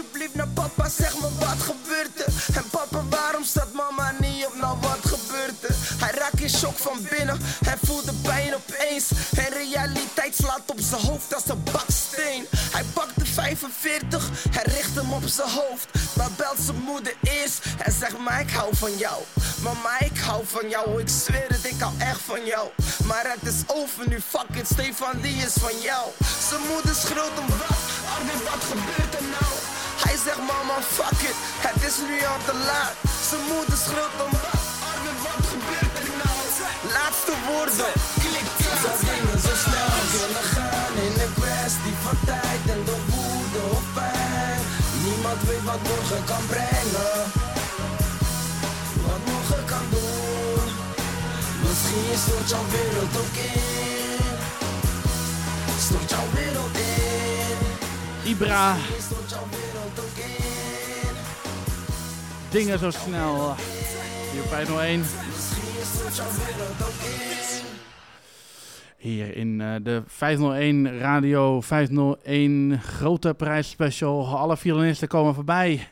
alsjeblieft naar papa zeg me wat gebeurt er? En papa waarom staat mama niet op nou wat gebeurt er? Hij raakt in shock van binnen en voelt de pijn opeens. En realiteit slaat op zijn hoofd als een baksteen. Hij pakt de 45 en richt hem op zijn hoofd. Maar belt zijn moeder eerst en zegt maar ik hou van jou. Mama ik hou van jou, ik zweer het ik hou echt van jou. Maar het is over nu, fuck it, Stefan die is van jou. Zijn moeder schreeuwt hem wat, Armin wat gebeurt er nou? Hij zegt mama fuck it, het is nu al te laat. Zijn moeder schreeuwt wat, Armin wat gebeurt er nou? Laatste woorden, klik Dat dingen zo snel kunnen gaan in een kwestie van tijd en door woede of pijn. Niemand weet wat morgen kan brengen, wat morgen kan doen. Misschien stort jouw wereld ook in, stort jouw wereld in. Ibra. Dingen zo snel. Hier op 501. Misschien stort jouw wereld ook in. Hier in eh, de 501 Radio 501 Grote Prijs Special. Alle violinisten komen voorbij.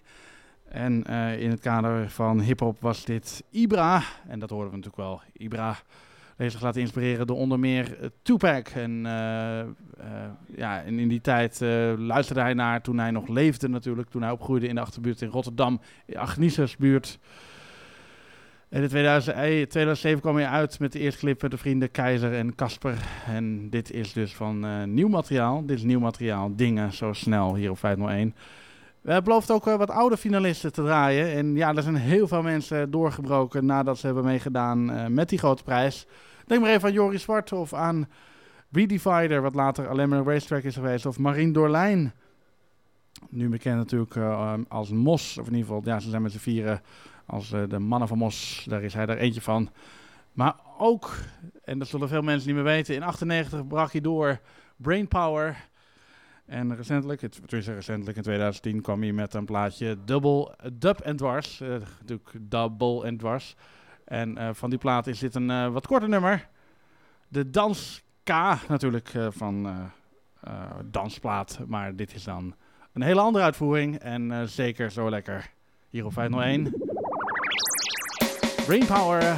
En eh, in het kader van hip-hop was dit Ibra. En dat hoorden we natuurlijk wel. Ibra zich laten inspireren door onder meer eh, Tupac. En, eh, eh, ja, en in die tijd luisterde hij naar toen hij nog leefde natuurlijk. Toen hij opgroeide in de achterbuurt in Rotterdam, in Agniesesbuurt. En in 2000, eh, 2007 kwam hij uit met de eerste clip met de vrienden Keizer en Casper. En dit is dus van nieuw materiaal. Dit is nieuw materiaal. Dingen zo snel hier op 501. We beloofd ook wat oude finalisten te draaien. En ja, er zijn heel veel mensen doorgebroken nadat ze hebben meegedaan met die grote prijs. Denk maar even aan Joris Zwart of aan Redivider, wat later alleen maar een racetrack is geweest. Of Marien Dorlijn. Nu bekend natuurlijk eh, als Mos. Of in ieder geval, ja, ze zijn met z'n vieren als eh, de mannen van Mos. Daar is hij er eentje van. Maar ook, en dat zullen veel mensen niet meer weten, in 98 brak hij door Brainpower. En recentelijk, het, tenminste recentelijk in 2010, kwam hij met een plaatje Double Dub en Dwars. Eh, natuurlijk Double en Dwars. En eh, van die plaat is dit een eh, wat korter nummer. De Dans K natuurlijk eh, van Dansplaat. Maar dit is dan een hele andere uitvoering. En zeker zo lekker. Hier op 501. Brainpower.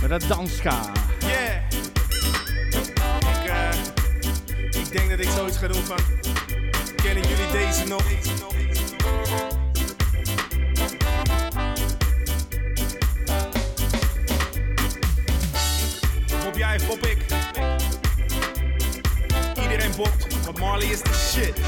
Met dat Danska. Yeah. Ik, eh, ik denk dat ik zoiets ga doen van. Kennen jullie deze nog? Ik. Iedereen bopt, want Marley is de shit.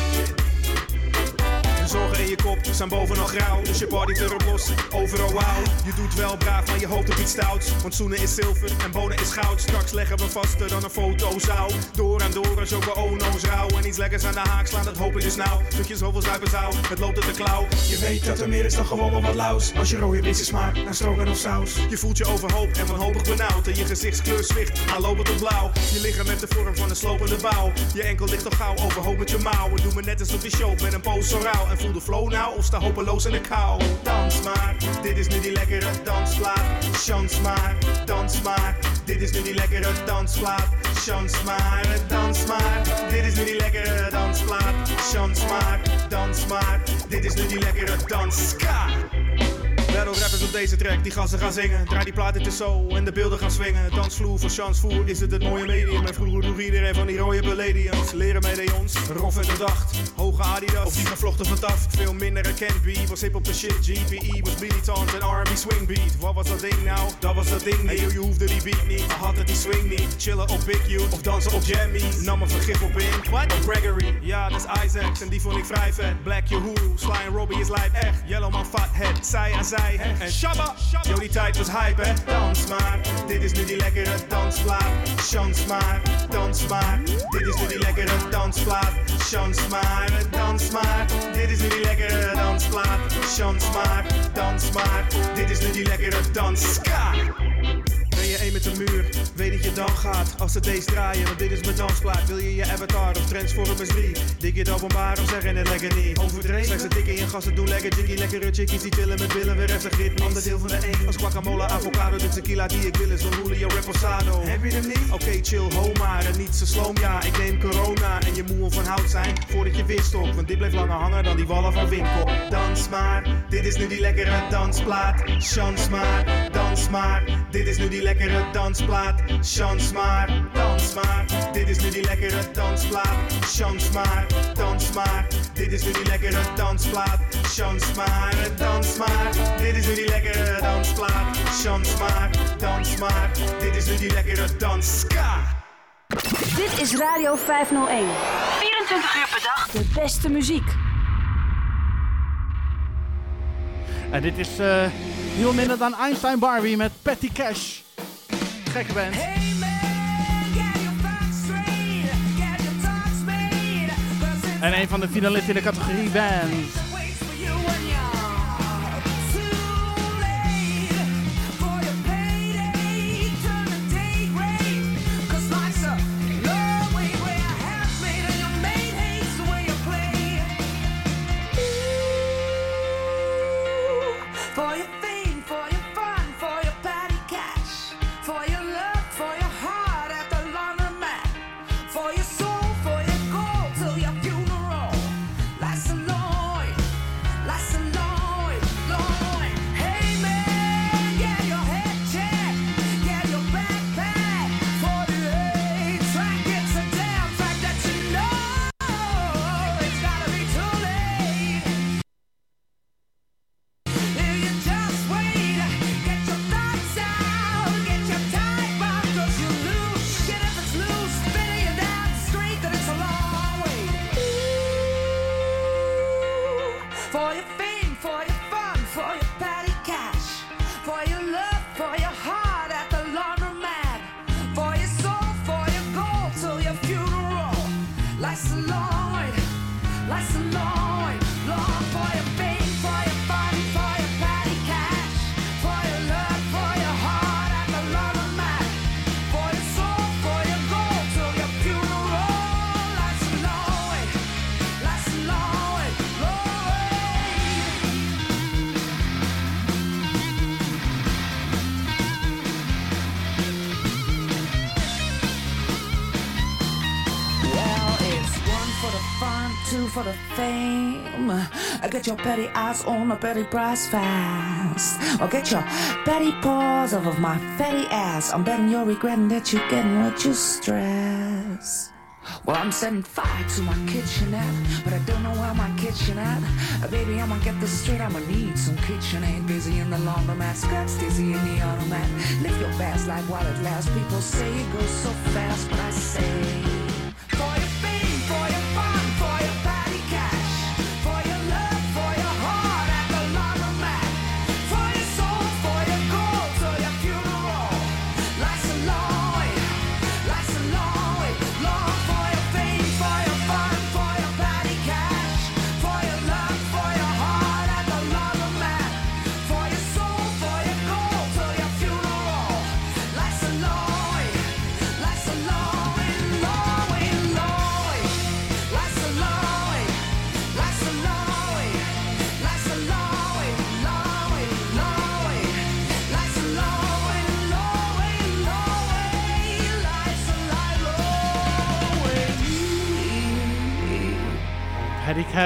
Zorgen in je kop zijn bovenal grauw. Dus je partyt erop los, overal wauw. Je doet wel braaf, maar je hoopt op iets stouts. Want zoenen is zilver en bonen is goud. Straks leggen we vaster dan een fotozaal. Door en door en zulke ono's rauw. En iets lekkers aan de haak slaan, dat hoop ik dus nou. Je zoveel zuipenzaal, het loopt uit de klauw. Je weet dat er meer is dan gewoon maar wat laus. Als je rode blissen smaakt naar stroken of saus. Je voelt je overhoop en wanhopig benauwd. En je gezichtskleur zwicht, aanlopend tot blauw. Je liggen met de vorm van een slopende bouw. Je enkel ligt toch gauw overhoop met je mouwen. Doe me net alsof je show met een poos zo rauw. En voel de flow nou sta hopeloos in de kou. Dans maar, dit is nu die lekkere dansplaat. Chance maar, dans maar. Dit is nu die lekkere dansplaat. Chance maar, dans maar. Dit is nu die lekkere dansplaat. Chance maar, dans maar. Dit is nu die lekkere danska. Battle rappers op deze track, die gassen gaan zingen. Draai die plaat in de zo en de beelden gaan swingen. Dansvloer voor chansvoer is het het mooie medium. En vroeger droeg iedereen van die rode palladiums. Leren medaillons, rof en doordacht. Hoge Adidas, of die gevlochten van Taft. Veel minder herkend B, was hip op de shit. GPE was militant en R&B swing beat. Wat was dat ding nou? Dat was dat ding niet. Hey, je hoefde die beat niet, had het die swing niet. Chillen op Big U of dansen op Jammy. Nam er vergif op in. What? Gregory, ja dat is Isaacs en die vond ik vrij vet. Black Yahoo, Sly en Robbie is lijp echt. Yellowman Fathead, zij aan zij. En Shabba, yo die tijd was hype hè. Dans maar, dit is nu die lekkere dansplaat. Chance maar, dans maar. Dit is nu die lekkere dansplaat. Chance maar, dans maar. Dit is nu die lekkere dansplaat. Chance maar, dans maar. Dit is nu die lekkere danska. Je één met de muur, weet dat je dan gaat Als ze deze draaien, want dit is mijn dansplaat. Wil je je avatar of Transformers 3 Dik je het openbaar of zeggen het lekker niet. Overdreven, slechts een dikke in gasten doen lekker jiggy Lekkere chickies die chillen met billen, weer even rit Ander deel van de één, als guacamole, avocado De tequila die ik wil is van Julio Reposado Heb je hem niet? Oké, chill, ho maar en niet zo sloom Ja, ik neem corona en je moet van hout zijn Voordat je wist op, want dit blijft langer hangen dan die wallen van winkel Dans maar, dit is nu die lekkere dansplaat. Chance maar, dans maar Dit is nu die lekkere dansplaat. Chance maar, dans maar. Dit is nu die lekkere dansplaat. Chance maar, dans maar. Dit is nu die lekkere dansplaat. Chance maar, dans maar. Dit is nu die lekkere dansplaat. Chance maar, dans maar. Dit is nu die lekkere danska Dit is Radio 501. 24 uur per dag. De beste muziek. En dit is eh heel minder dan Einstein Barbie met Patty Cash. Gekke band. En een van de finalisten in de categorie band. Get your petty eyes on a petty price fast. Or get your petty paws off of my fatty ass. I'm betting you're regretting that you're getting what you stress. Well, I'm setting fire to my kitchenette, but I don't know where my kitchen at. Uh, baby, I'ma get this straight. I'ma need some KitchenAid busy in the laundromat, scratch dizzy in the automat. Live your fast life while it lasts. People say it goes so fast, but I say.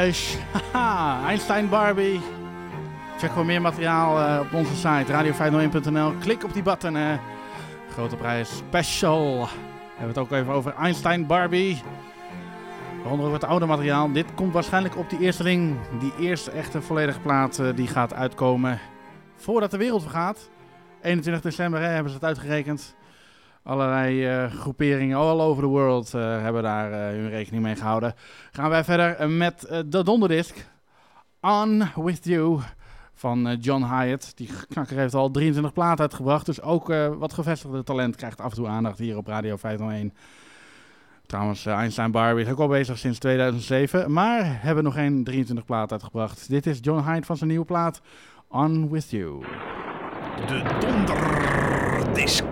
Cash, haha, Einstein Barbie. Check voor meer materiaal eh, op onze site radio501.nl. Klik op die button. Grote prijs special. We hebben het ook even over Einstein Barbie. Waaronder ook het oude materiaal. Dit komt waarschijnlijk op die eerste ring. Die eerste echte volledige plaat eh, die gaat uitkomen voordat de wereld vergaat. 21 december hebben ze het uitgerekend. Allerlei eh, groeperingen all over the world eh, hebben daar eh, hun rekening mee gehouden. Gaan wij verder met de donderdisc On With You van John Hyatt. Die knakker heeft al 23 platen uitgebracht. Dus ook wat gevestigde talent krijgt af en toe aandacht hier op Radio 501. Trouwens, Einstein Barbie is ook al bezig sinds 2007. Maar hebben nog geen 23 platen uitgebracht. Dit is John Hyatt van zijn nieuwe plaat On With You. De donderdisc.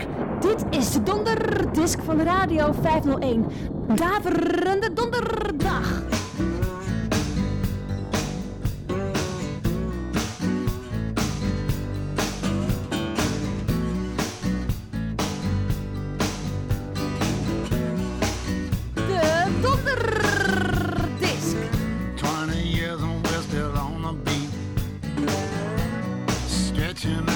Dit is de donderdisc van Radio 501. Daverende donderdag. De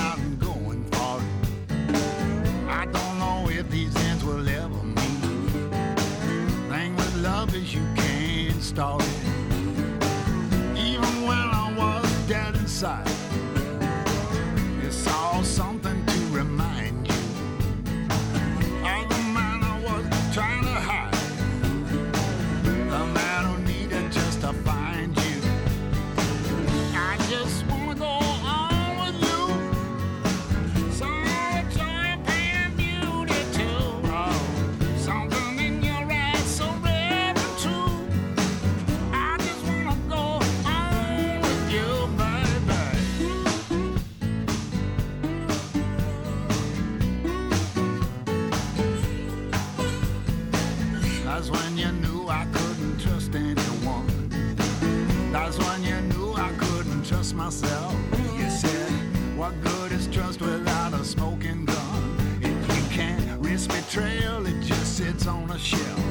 myself. You said, What good is trust without a smoking gun? If you can't risk betrayal, it just sits on a shelf.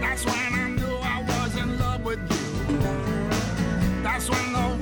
That's when I knew I was in love with you. That's when the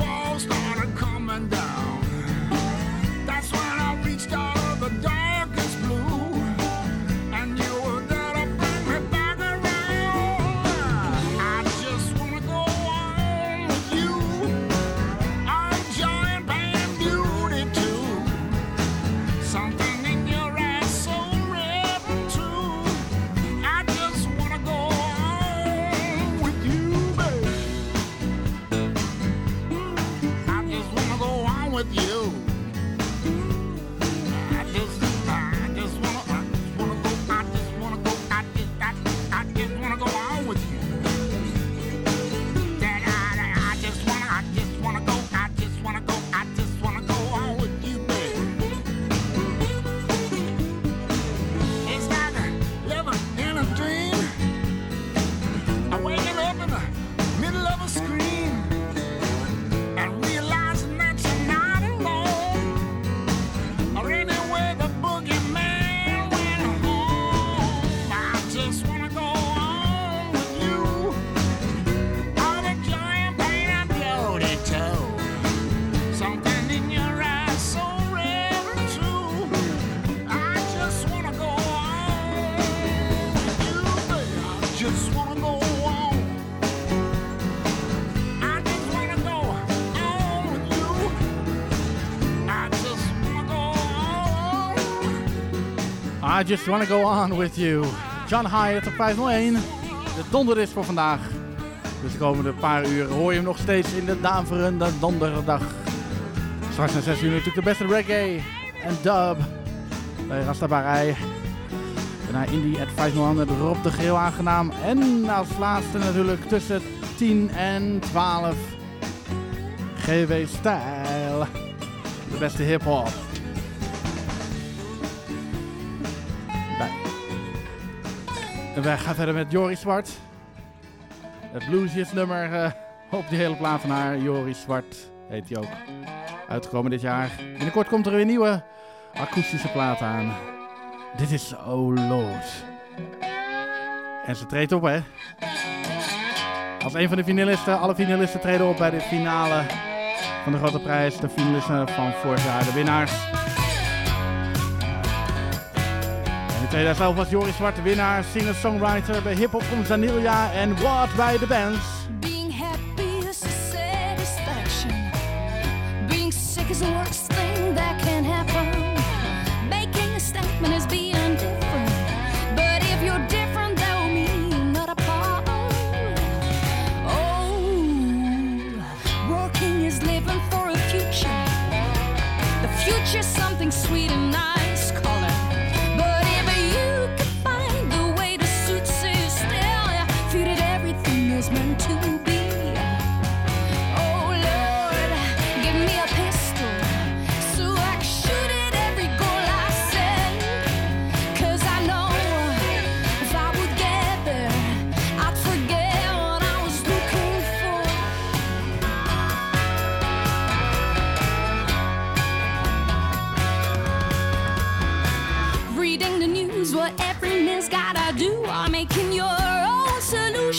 I just wanna go on with you. John Hyatt op 501. De donder is voor vandaag. Dus de komende paar uur hoor je hem nog steeds in de daverende donderdag. Straks na 6 uur natuurlijk de beste reggae en dub. Bij Rastabarij. Daarna Indie at 501 met Rob de Geel aangenaam. En als laatste natuurlijk tussen 10 en 12 GW Style. De beste hip-hop. En wij gaan verder met Joris Zwart. Het bluesjes nummer eh, op die hele plaat van haar. Joris Zwart heet hij ook. Uitgekomen dit jaar. Binnenkort komt er weer een nieuwe akoestische plaat aan. Dit is Oh Lord. En ze treedt op, hè? Als een van de finalisten. Alle finalisten treden op bij de finale van de grote prijs. De finalisten van vorig jaar, de winnaars. 2011 was Joris Zwart winnaar, singer-songwriter bij Hip Hop komt Zanilia en What bij de bands. Being happy is a satisfaction. Being sick is the worst thing that can happen. Making a statement is being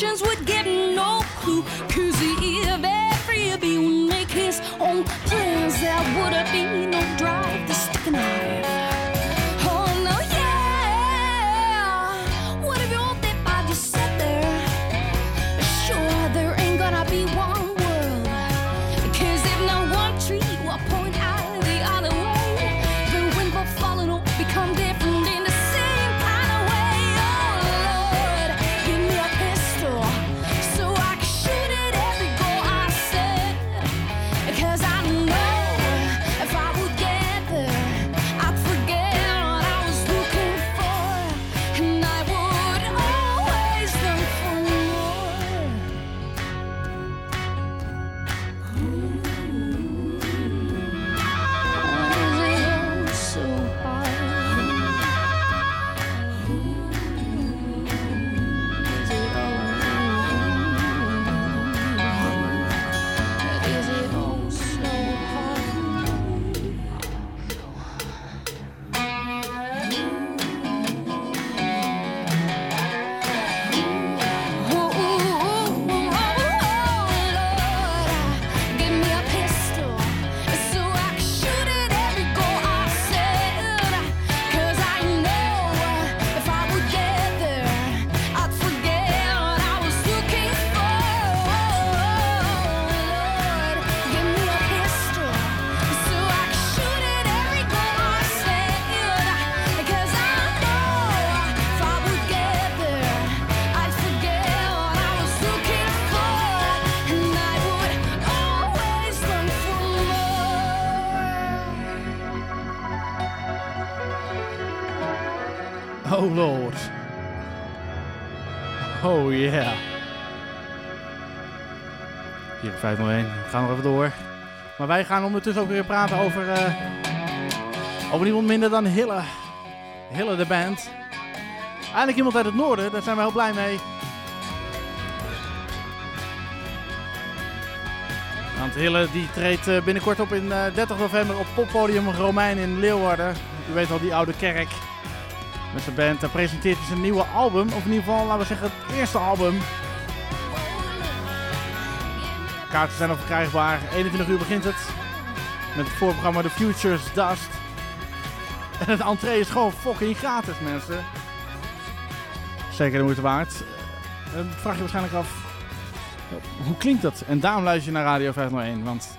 solutions would give no clue. Cause if every would make his own plans, there would be no drive to stick a knife. 501. We gaan nog even door. Maar wij gaan ondertussen ook weer praten over, eh, over niemand minder dan Hille. Hille de band. Eindelijk iemand uit het noorden, daar zijn we heel blij mee. Want Hille die treedt eh, binnenkort op in eh, 30 november op poppodium Romein in Leeuwarden. U weet al, die oude kerk. Met zijn band. Presenteert hij zijn nieuwe album. Of in ieder geval, laten we zeggen, het eerste album. Kaarten zijn al verkrijgbaar. 21 uur begint het. Met het voorprogramma The Futures Dust. En het entree is gewoon fucking gratis, mensen. Zeker de moeite waard. Eh, Dan vraag je waarschijnlijk af, hoe klinkt dat? En daarom luister je naar Radio 501, want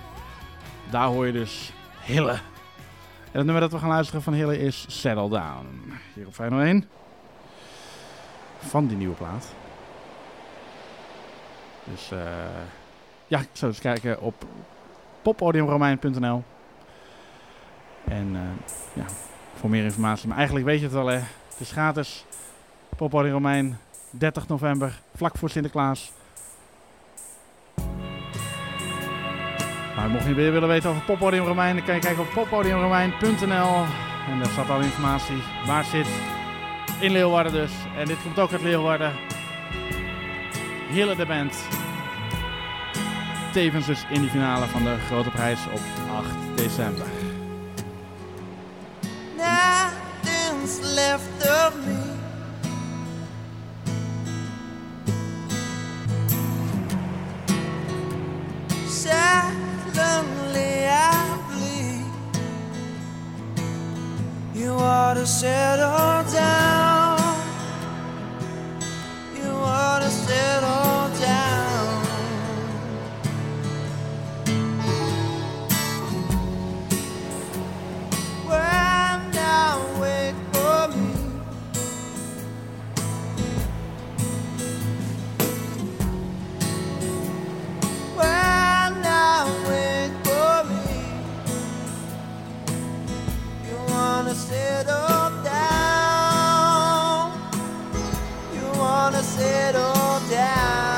daar hoor je dus Hille. En het nummer dat we gaan luisteren van Hille is Settle Down. Hier op 501. Van die nieuwe plaat. Dus eh ja, ik zou eens kijken op poppodiumromein.nl. En eh, ja, voor meer informatie. Maar eigenlijk weet je het al, hè. Het is gratis. Poppodium Romein, 30 november, vlak voor Sinterklaas. Maar mocht je weer willen weten over Poppodium Romein, dan kan je kijken op poppodiumromein.nl. En daar staat alle informatie waar zit. In Leeuwarden dus. En dit komt ook uit Leeuwarden. Hele de band. Tevens dus in die finale van de grote prijs op 8 december. Nothing's left of me. Silently I bleed. You ought to settle down. You ought to settle settle down.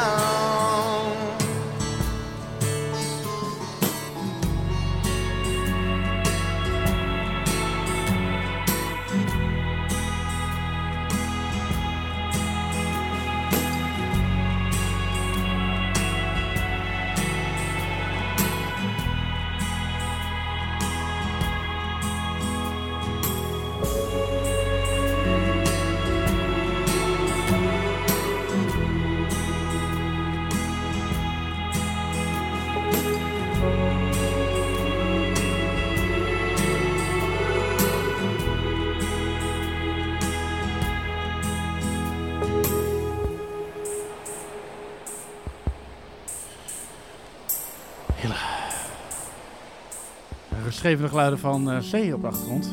Geschreven geluiden van eh C op de achtergrond.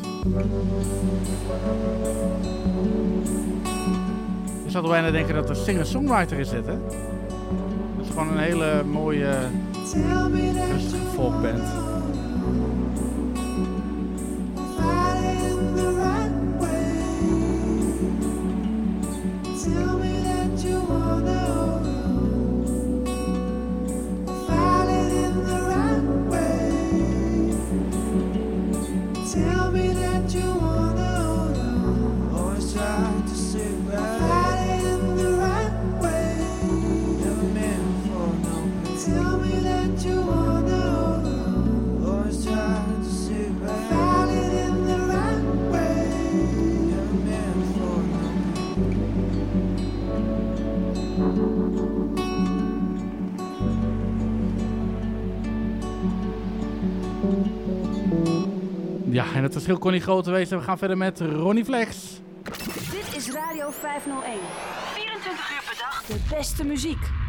Je zou toch bijna denken dat er singer-songwriter is dit, hè? Het is gewoon een hele mooie, rustige folkband. Verschil kon niet groter wezen. We gaan verder met Ronnie Flex. Dit is Radio 501. 24 uur per dag. De beste muziek.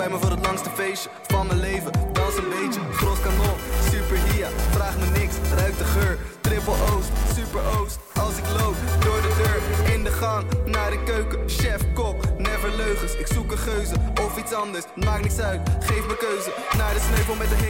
Bij me voor het langste feestje van mijn leven. Dans een beetje, gros kanon, super Hia. Vraag me niks, ruik de geur. Triple Oost, super Oost. Als ik loop door de deur, gang naar de keuken. Chef, kok, never leugens. Ik zoek een geuze of iets anders, maakt niks uit. Geef me keuze naar de sneuvel met de hele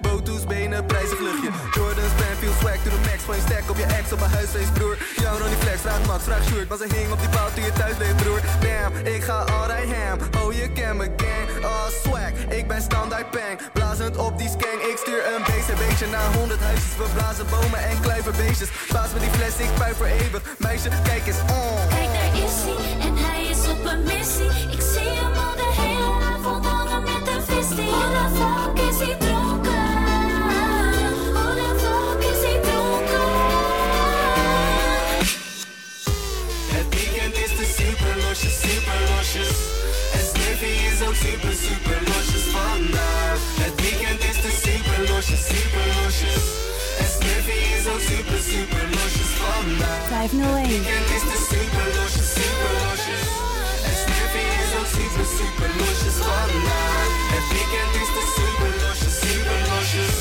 Boto's benen, prijzig luchtje. Jordan's veel swag to the max. Van je stack op je ex op een huisfeest, broer. Young Ronnie Flex, vraag Max, vraag Sjoerd. Maar ze hing op die paal toen je thuis bleef, broer. Damn, ik ga altijd ham. Oh, je ken me gang. Oh, swag, ik ben standaard bang. Blazend op die skank, ik stuur een beest een beetje naar 100 huisjes. We blazen bomen en kluiven beestjes. Baas met die fles, ik puif voor eeuwig. Meisje, kijk eens on. Kijk, daar is hij en hij is op een missie. Ik zie hem al de hele avond hangen met een vistie. Hoe de fuck is hij dronken? En Steffi is ook super, super losjes vandaag. Het weekend is super losjes, super losjes. En Steffi is ook super, super losjes vandaag. 501. Het weekend is super losjes, super losjes. En Steffi is ook super, super losjes vandaag. Het weekend is super losjes, super losjes.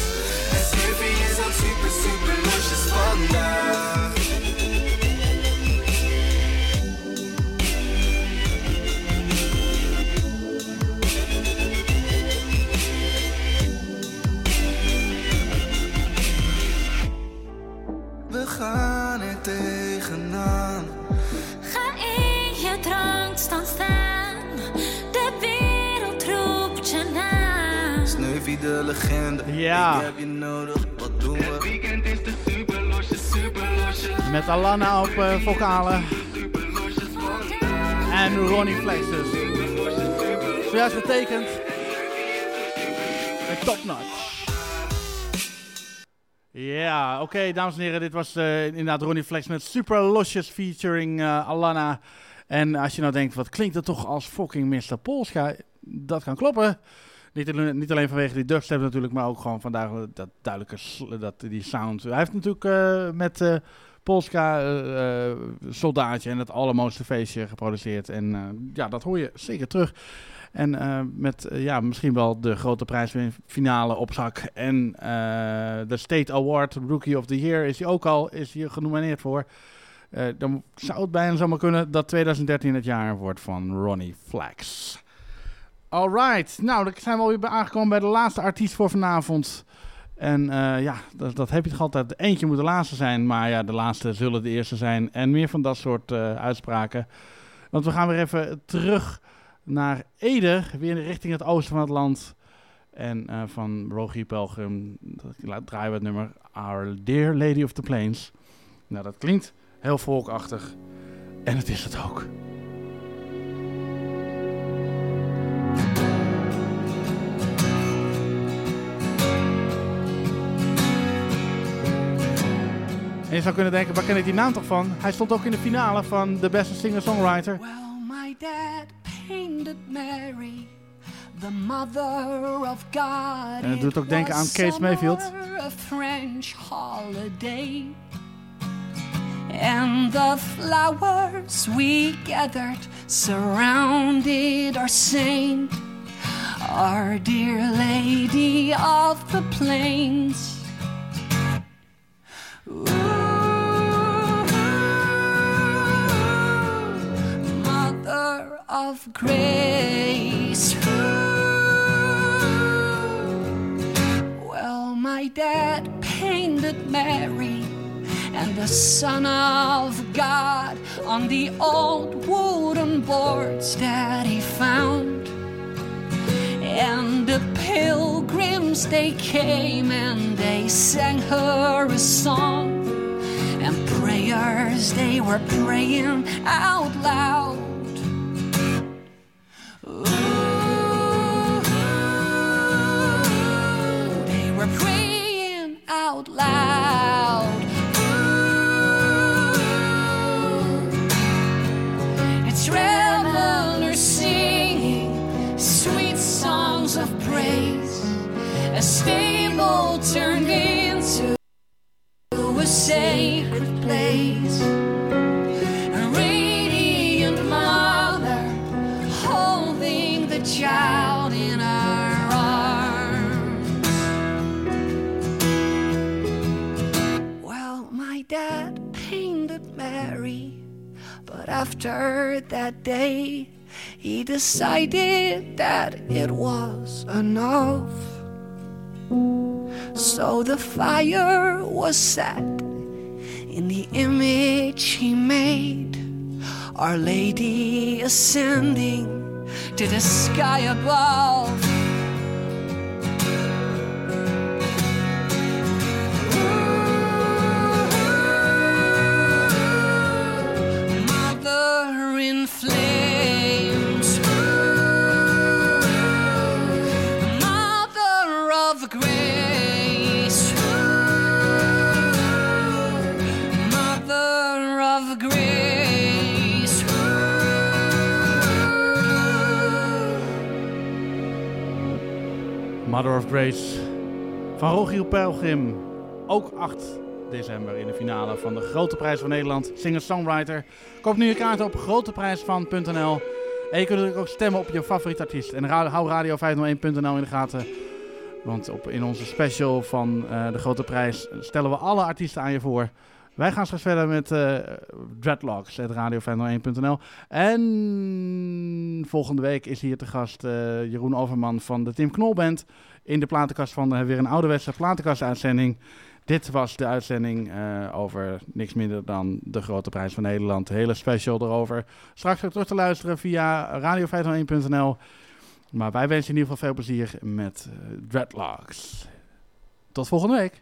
En Steffi is ook super, super losjes vandaag. De legende. Ja. Ik heb je nodig, wat doen we? Het weekend is de. Met Alana op vocalen. En Ronnie Flex dus. Zojuist getekend. Een topnotch. Ja, oké, dames en heren. Dit was eh, inderdaad Ronnie Flex met Super Losjes featuring eh, Alana. En als je nou denkt, wat klinkt het toch als fucking Mr. Polska? Dat kan kloppen. Niet, alleen- niet alleen vanwege die dubstep natuurlijk, maar ook gewoon vandaag dat duidelijke dat, die sound. Hij heeft natuurlijk eh, met eh, Polska eh, Soldaatje en het allermooiste feestje geproduceerd. En ja, dat hoor je zeker terug. En met ja, misschien wel de grote prijsfinale op zak. En de State Award Rookie of the Year is hij ook al is hier genomineerd voor. Dan zou het bijna zomaar kunnen dat 2013 het jaar wordt van Ronnie Flex. Alright, nou dan zijn we alweer aangekomen bij de laatste artiest voor vanavond. En eh, ja, dat, dat heb je toch altijd. Eentje moet de laatste zijn, maar ja, de laatste zullen de eerste zijn. En meer van dat soort eh, uitspraken. Want we gaan weer even terug naar Ede, weer richting het oosten van het land. En eh, van Rogier Pelgrim draaien we het nummer Our Dear Lady of the Plains. Nou, dat klinkt heel volkachtig. En het is het ook. En je zou kunnen denken, waar ken ik die naam toch van? Hij stond ook in de finale van de beste singer-songwriter. My dad painted Mary, the mother of God. En het doet ook denken aan Kees Mayfield. A French holiday. And the flowers we gathered surrounded our saint, our dear lady of the plains. Mother of grace. Well, my my dad painted Mary and the Son of God on the old wooden boards that he found. And the pilgrims they came and they sang her a song. And prayers they were praying out loud. Ooh, they were praying out loud. Turned into a sacred place. A radiant mother holding the child in her arms. Well, my dad painted Mary. But after that day, he decided that it was enough. So the fire was set in the image he made. Our Lady ascending to the sky above. Mother of Grace van Rogier Pelgrim. Ook 8 december in de finale van de Grote Prijs van Nederland. Singer-songwriter. Koop nu je kaart op groteprijsvan.nl. En je kunt natuurlijk ook stemmen op je favoriete artiest. En hou radio501.nl in de gaten. Want op, in onze special van eh, de Grote Prijs stellen we alle artiesten aan je voor. Wij gaan straks verder met eh Dreadlocks, radio501.nl. En volgende week is hier te gast eh, Jeroen Overman van de Tim Knol Band. In de platenkast van eh, weer een ouderwetse platenkastuitzending. Dit was de uitzending over niks minder dan de Grote Prijs van Nederland. Hele special erover. Straks ook terug te luisteren via radio501.nl. Maar wij wensen in ieder geval veel plezier met Dreadlocks. Tot volgende week.